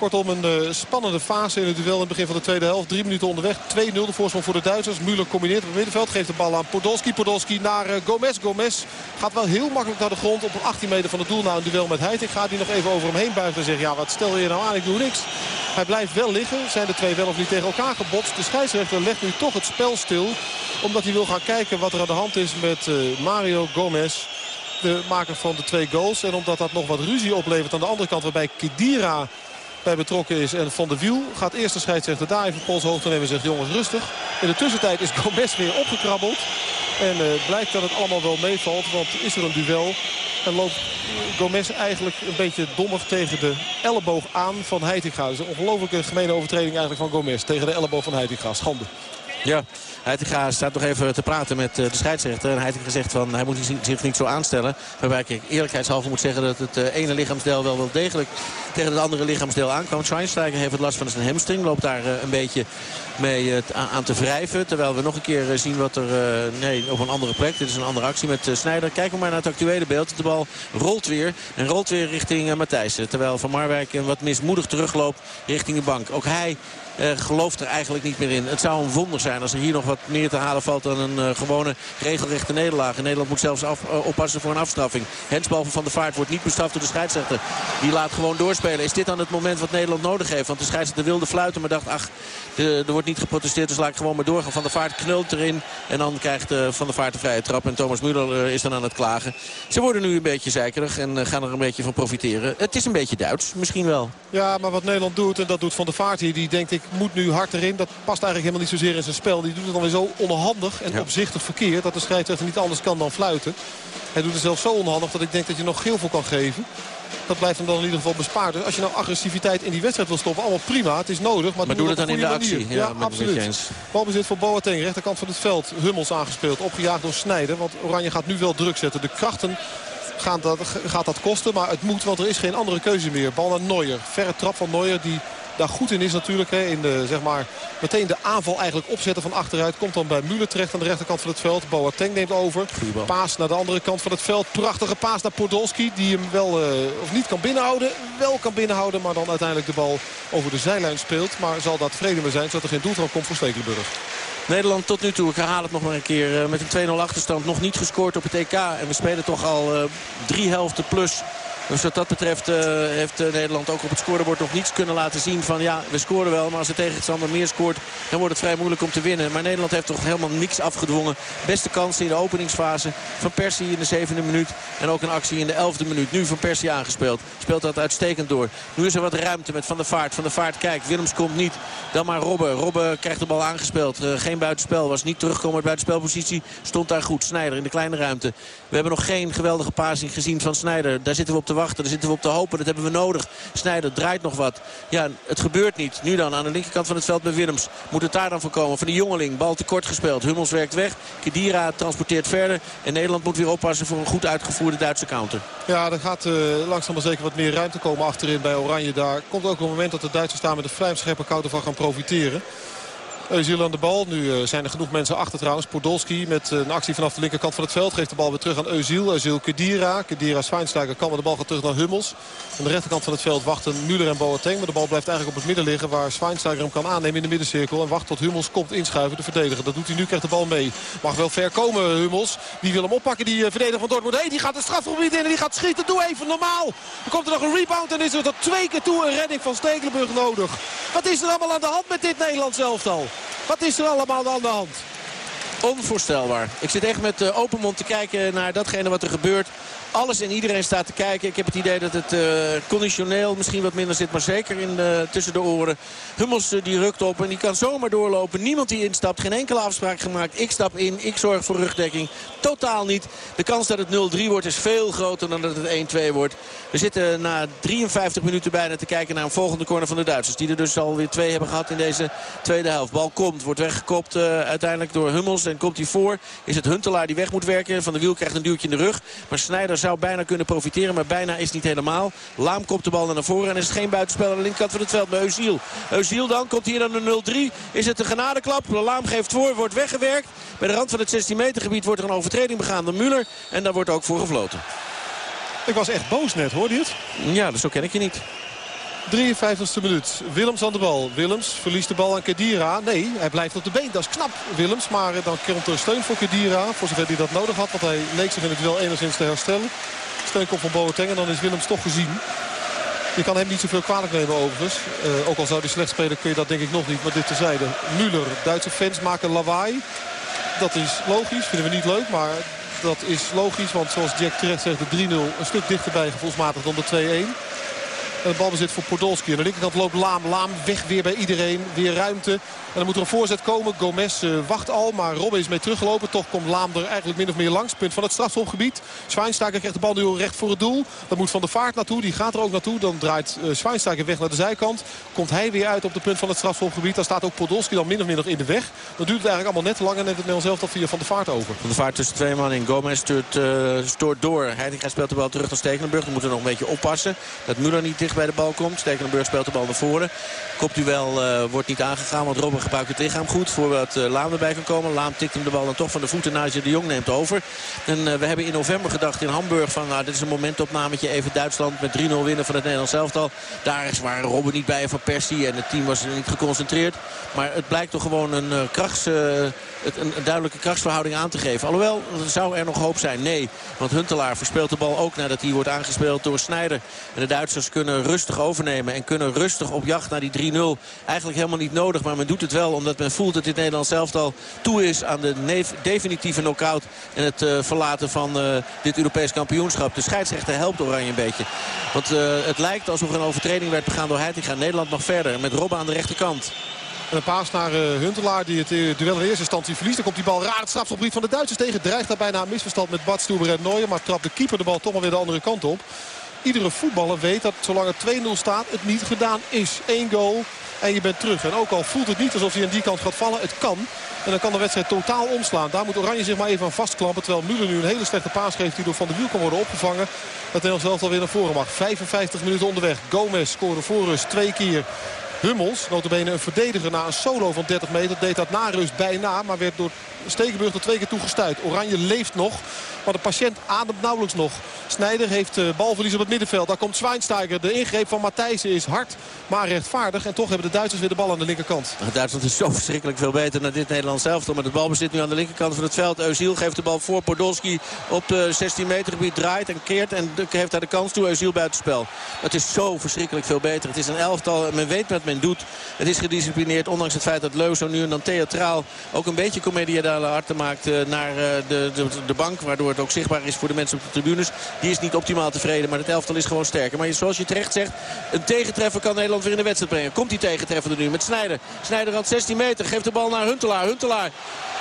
Kortom een uh, spannende fase in het duel in het begin van de tweede helft. Drie minuten onderweg. 2-0 de voorsprong voor de Duitsers. Müller combineert op het middenveld. Geeft de bal aan Podolski. Podolski naar uh, Gomez. Gomez gaat wel heel makkelijk naar de grond. Op 18 meter van het doel na een duel met Heid. Ik ga die nog even over hem heen buigen en zeggen. Ja, wat stel je nou aan? Ik doe niks. Hij blijft wel liggen. Zijn de twee wel of niet tegen elkaar gebotst. De scheidsrechter legt nu toch het spel stil. Omdat hij wil gaan kijken wat er aan de hand is met uh, Mario Gomez de maker van de twee goals. En omdat dat nog wat ruzie oplevert aan de andere kant waarbij Kedira bij betrokken is. En Van de Wiel gaat eerst de scheidsrechter daar even polshoogte nemen en zegt jongens rustig. In de tussentijd is Gomez weer opgekrabbeld. En uh, blijkt dat het allemaal wel meevalt. Want is er een duel. En loopt Gomez eigenlijk een beetje dommig tegen de elleboog aan van Heitinga. Dus een ongelooflijke gemene overtreding eigenlijk van Gomez. Tegen de elleboog van Heitinga. Schande. Ja, Heitinga staat nog even te praten met de scheidsrechter. En Heitinga zegt van hij moet zich niet zo aanstellen. Waarbij ik eerlijkheidshalve moet zeggen dat het ene lichaamsdeel wel wel degelijk tegen het andere lichaamsdeel aankwam. Schweinsteiger heeft het last van zijn hamstring. Loopt daar een beetje mee aan te wrijven. Terwijl we nog een keer zien wat er... nee, op een andere plek. Dit is een andere actie met Snijder. Kijken we maar naar het actuele beeld. De bal rolt weer. En rolt weer richting Matthijssen. Terwijl Van Marwijk wat mismoedig terugloopt richting de bank. Ook hij gelooft er eigenlijk niet meer in. Het zou een wonder zijn als er hier nog wat meer te halen valt dan een uh, gewone regelrechte nederlaag. Nederland moet zelfs af, uh, oppassen voor een afstraffing. Hensbal van de Vaart wordt niet bestraft door de scheidsrechter. Die laat gewoon doorspelen. Is dit dan het moment wat Nederland nodig heeft? Want de scheidsrechter wilde fluiten, maar dacht ach, de, er wordt niet geprotesteerd. Dus laat ik gewoon maar doorgaan. Van de Vaart knult erin. En dan krijgt Van de Vaart de vrije trap. En Thomas Müller is dan aan het klagen. Ze worden nu een beetje zeikerig en gaan er een beetje van profiteren. Het is een beetje Duits, misschien wel. Ja, maar wat Nederland doet, en dat doet Van de Vaart hier, die denkt ik moet nu hard erin. Dat past eigenlijk helemaal niet zozeer in zijn spel. Die doet het dan weer zo onhandig en ja. opzichtig verkeerd dat de scheidsrechter niet anders kan dan fluiten. Hij doet het zelfs zo onhandig dat ik denk dat je nog geel voor kan geven. Dat blijft hem dan in ieder geval bespaard. Dus als je nou agressiviteit in die wedstrijd wil stoppen, allemaal prima. Het is nodig. Maar, maar doe het dan in de actie. Manier. Ja, ja absoluut. Balbezit voor Boateng, rechterkant van het veld. Hummels aangespeeld, opgejaagd door Snijder. Want Oranje gaat nu wel druk zetten. De krachten gaan dat, gaat dat kosten. Maar het moet, want er is geen andere keuze meer. Bal naar Neuer. Verre trap van Neuer die daar goed in is natuurlijk. Hè, in de, zeg maar, meteen de aanval eigenlijk opzetten van achteruit. Komt dan bij Müller terecht aan de rechterkant van het veld. Boateng neemt over. Paas naar de andere kant van het veld. Prachtige paas naar Podolski. Die hem wel uh, of niet kan binnenhouden. Wel kan binnenhouden. Maar dan uiteindelijk de bal over de zijlijn speelt. Maar zal dat vrede mee zijn zodat er geen doeltrap komt voor Stekelenburg. Nederland tot nu toe, ik herhaal het nog maar een keer, met een 2-0 achterstand nog niet gescoord op het EK. En we spelen toch al uh, drie helften plus Dus wat dat betreft uh, heeft uh, Nederland ook op het scorebord nog niets kunnen laten zien van ja, we scoren wel. Maar als de tegenstander meer scoort, dan wordt het vrij moeilijk om te winnen. Maar Nederland heeft toch helemaal niks afgedwongen. Beste kansen in de openingsfase. Van Persie in de zevende minuut. En ook een actie in de elfde minuut. Nu Van Persie aangespeeld. Speelt dat uitstekend door. Nu is er wat ruimte met Van der Vaart. Van der Vaart kijkt. Willems komt niet. Dan maar Robben. Robben krijgt de bal aangespeeld. Uh, geen buitenspel. Was niet teruggekomen uit buitenspelpositie. Stond daar goed. Snijder in de kleine ruimte. We hebben nog geen geweldige passing gezien van Snijder. Daar zitten we op te wachten. Daar zitten we op te hopen. Dat hebben we nodig. Snijder draait nog wat. Ja, het gebeurt niet. Nu dan aan de linkerkant van het veld bij Willems. Moet het daar dan voorkomen. Van de jongeling. Bal te kort gespeeld. Hummels werkt weg. Kedira transporteert verder. En Nederland moet weer oppassen voor een goed uitgevoerde Duitse counter. Ja, er gaat uh, langzaam maar zeker wat meer ruimte komen achterin bij Oranje. Daar komt ook een moment dat de Duitsers daar met de vlijmscherpe counter van gaan profiteren. Eusiel aan de bal. Nu eh, zijn er genoeg mensen achter trouwens. Podolski met eh, een actie vanaf de linkerkant van het veld. Geeft de bal weer terug aan Eusiel. Eusiel Kedira. Kedira Schweinsteiger kan, maar de bal gaat terug naar Hummels. Aan de rechterkant van het veld wachten Müller en Boateng. Maar de bal blijft eigenlijk op het midden liggen. Waar Schweinsteiger hem kan aannemen in de middencirkel. En wacht tot Hummels komt inschuiven, de verdediger. Dat doet hij nu, krijgt de bal mee. Mag wel ver komen Hummels. Die wil hem oppakken, die eh, verdediger van Dortmund. Hey, die gaat de strafgebied in en die gaat schieten. Doe even normaal. Dan komt er nog een rebound en is er tot twee keer toe een redding van Stekelenburg nodig. Wat is er allemaal aan de hand met dit Nederlands elftal? Wat is er allemaal aan de hand? Onvoorstelbaar. Ik zit echt met eh, open mond te kijken naar datgene wat er gebeurt. Alles en iedereen staat te kijken. Ik heb het idee dat het eh, conditioneel misschien wat minder zit. Maar zeker in, tussen de oren. Hummels eh, die rukt op en die kan zomaar doorlopen. Niemand die instapt. Geen enkele afspraak gemaakt. Ik stap in. Ik zorg voor rugdekking. Totaal niet. De kans dat het 0-3 wordt is veel groter dan dat het 1-2 wordt. We zitten na 53 minuten bijna te kijken naar een volgende corner van de Duitsers. Die er dus alweer twee hebben gehad in deze tweede helft. Bal komt. Wordt weggekopt eh, uiteindelijk door Hummels. En komt hij voor. Is het Huntelaar die weg moet werken. Van de Wiel krijgt een duwtje in de rug. Maar Snijder zou bijna kunnen profiteren. Maar bijna is niet helemaal. Laam kopt de bal naar voren. En is het geen buitenspel aan de linkerkant van het veld bij Eusiel. Eusiel dan. Komt hier dan de 0-3. Is het een genadeklap. Laam geeft voor. Wordt weggewerkt. Bij de rand van het 16 meter gebied wordt er een overtreding begaan door Müller. En daar wordt ook voor gefloten. Ik was echt boos net, hoorde je het? Ja, dus zo ken ik je niet. 53e minuut. Willems aan de bal. Willems verliest de bal aan Kedira. Nee, hij blijft op de been. Dat is knap, Willems. Maar eh, dan komt er steun voor Kedira. Voor zover hij dat nodig had. Want hij leek zich in het wel enigszins te herstellen. Steun komt van Boateng. En dan is Willems toch gezien. Je kan hem niet zoveel kwalijk nemen overigens. Eh, ook al zou hij slecht spelen kun je dat denk ik nog niet. Maar dit terzijde. Müller, Duitse fans maken lawaai. Dat is logisch. Vinden we niet leuk. Maar dat is logisch. Want zoals Jack terecht zegt de 3-0 een stuk dichterbij gevoelsmatig dan de 2-1. De balbezit voor Podolski. Aan de linkerkant loopt Laam. Laam weg weer bij iedereen. Weer ruimte. En dan moet er een voorzet komen. Gomez eh, wacht al. Maar Robben is mee teruggelopen. Toch komt Laam er eigenlijk min of meer langs. Punt van het strafschopgebied. Schweinsteiger krijgt de bal nu recht voor het doel. Dat moet Van de Vaart naartoe. Die gaat er ook naartoe. Dan draait uh, Schweinsteiger weg naar de zijkant. Komt hij weer uit op de punt van het strafschopgebied. Dan staat ook Podolski dan min of meer nog in de weg. Dan duurt het eigenlijk allemaal net te lang. En neemt het Nederlands zelf dat via Van de Vaart over. Van de vaart tussen twee man in. Gomez stuurt, eh, stoort door. Heitinga speelt de bal terug naar Stekelenburg. Dan moet er nog een beetje oppassen. Dat Müller niet bij de bal komt. Stekelenburg speelt de bal naar voren. Kopduel eh wordt niet aangegaan. Want Robben gebruikt het lichaam goed. Voordat uh, Laam erbij kan komen. Laam tikt hem de bal dan toch van de voeten. Naja de Jong neemt over. En eh, we hebben in november gedacht in Hamburg van... Nou, dit is een momentopnametje. Even Duitsland met 3-0 winnen van het Nederlands elftal. Daar is waar Robben niet bij van Persie. En het team was niet geconcentreerd. Maar het blijkt toch gewoon een, uh, krachts, uh, het, een, duidelijke krachtsverhouding aan te geven. Alhoewel, zou er nog hoop zijn? Nee. Want Huntelaar verspeelt de bal ook nadat hij wordt aangespeeld door Snijder. En de Duitsers kunnen rustig overnemen. En kunnen rustig op jacht naar die 3-0. Eigenlijk helemaal niet nodig. Maar men doet het wel omdat men voelt dat dit Nederlands elftal toe is aan de definitieve knockout. En het uh, verlaten van uh, dit Europees kampioenschap. De scheidsrechter helpt Oranje een beetje. Want uh, het lijkt alsof er een overtreding werd begaan door Heitinga. Nederland nog verder. Met Robben aan de rechterkant. En een paas naar uh, Huntelaar die het uh, duel in eerste instantie verliest. Dan komt die bal raar het strafgebied van de Duitsers tegen. Dreigt daar bijna een misverstand met Bad Stuber en Neuer. Maar trapt de keeper de bal toch maar weer de andere kant op. Iedere voetballer weet dat zolang het 2-0 staat het niet gedaan is. Eén goal en je bent terug. En ook al voelt het niet alsof hij aan die kant gaat vallen, het kan. En dan kan de wedstrijd totaal omslaan. Daar moet Oranje zich maar even aan vastklampen. Terwijl Müller nu een hele slechte paas geeft die door Van der Wiel kan worden opgevangen. Dat Nederland zelf alweer naar voren mag. 55 minuten onderweg. Gomez scoorde voor rust twee keer. Hummels, notabene een verdediger na een solo van 30 meter, deed dat na rust bijna. Maar werd door Stekenburg er twee keer toegestuit. Oranje leeft nog, maar de patiënt ademt nauwelijks nog. Snijder heeft uh, balverlies op het middenveld. Daar komt Schweinsteiger. De ingreep van Matthijssen is hard, maar rechtvaardig. En toch hebben de Duitsers weer de bal aan de linkerkant. Duitsland is zo verschrikkelijk veel beter dan dit Nederlands elftal. Maar de bal bezit nu aan de linkerkant van het veld. Eusiel geeft de bal voor. Podolski op de 16 meter gebied draait en keert. En heeft daar de kans toe. Eusiel buitenspel. Het is zo verschrikkelijk veel beter. Het is een elftal. Men weet wat men doet. Het is gedisciplineerd. Ondanks het feit dat Leuzo nu en dan theatraal ook een beetje comediale harten maakt uh, naar uh, de, de, de bank. Waardoor het ook zichtbaar is voor de mensen op de tribunes. Die is niet optimaal tevreden. Maar het elftal is gewoon sterker. Maar zoals je terecht zegt. Een tegentreffer kan Nederland weer in de wedstrijd brengen. Komt die tegentreffer er nu met Snijder. Snijder aan 16 meter. Geeft de bal naar Huntelaar. Huntelaar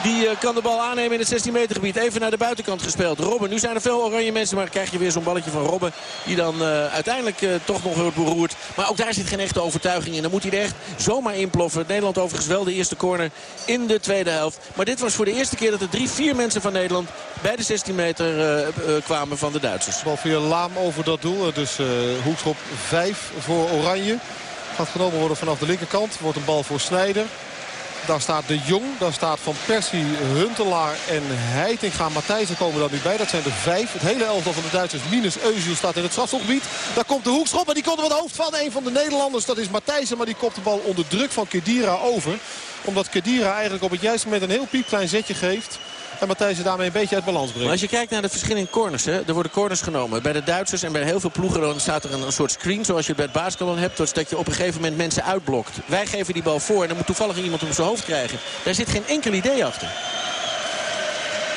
die uh, kan de bal aannemen in het 16 meter gebied. Even naar de buitenkant gespeeld. Robben. Nu zijn er veel oranje mensen. Maar krijg je weer zo'n balletje van Robben. Die dan uiteindelijk toch nog wordt beroerd. Maar ook daar zit geen echte overtuiging in. Dan moet hij er echt zomaar inploffen. Nederland overigens wel de eerste corner in de tweede helft. Maar dit was voor de eerste keer dat er drie, vier mensen van Nederland bij de 16 meter uh, uh, kwamen van de Duitsers. Bal via Laam over dat doel. Dus uh, hoekschop 5 voor Oranje. Gaat genomen worden vanaf de linkerkant. Wordt een bal voor Snijder. Daar staat De Jong, daar staat Van Persie, Huntelaar en Heitinga. Matthijsen komen er nu bij. Dat zijn de vijf. Het hele elftal van de Duitsers minus Eusiel staat in het strafschopgebied. Daar komt de hoekschop en die komt op het hoofd van een van de Nederlanders. Dat is Matthijsen, maar die kopt de bal onder druk van Kedira over. Omdat Kedira eigenlijk op het juiste moment een heel piepklein zetje geeft. En Matthijsen daarmee een beetje uit balans brengt. Maar als je kijkt naar de verschillende corners, hè, er worden corners genomen. Bij de Duitsers en bij heel veel ploegen dan staat er een, een soort screen zoals je het bij het basketbal hebt. Dus dat je op een gegeven moment mensen uitblokt. Wij geven die bal voor en dan moet toevallig iemand op zijn hoofd krijgen. Daar zit geen enkel idee achter.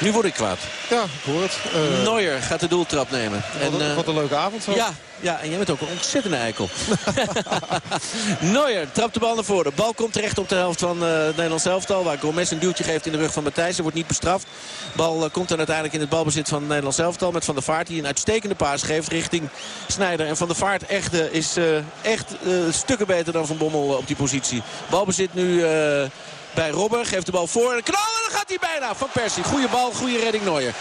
Nu word ik kwaad. Ja, ik hoor het. Eh, Neuer gaat de doeltrap nemen. wat, een, eh, wat een leuke avond zo. Ja, ja, en jij bent ook een ontzettende eikel. Neuer trapt de bal naar voren. De bal komt terecht op de helft van het Nederlands elftal. Waar Gomez een duwtje geeft in de rug van Matthijs. Wordt niet bestraft. Bal eh, komt dan uiteindelijk in het balbezit van Nederlands elftal. Met Van der Vaart die een uitstekende paas geeft richting Snijder. En Van der Vaart is eh, echt stukken beter dan Van Bommel op die positie. Balbezit nu... bij Robber. Geeft de bal voor. En knal dan gaat hij bijna. Van Persie. Goede bal. Goede redding Neuer.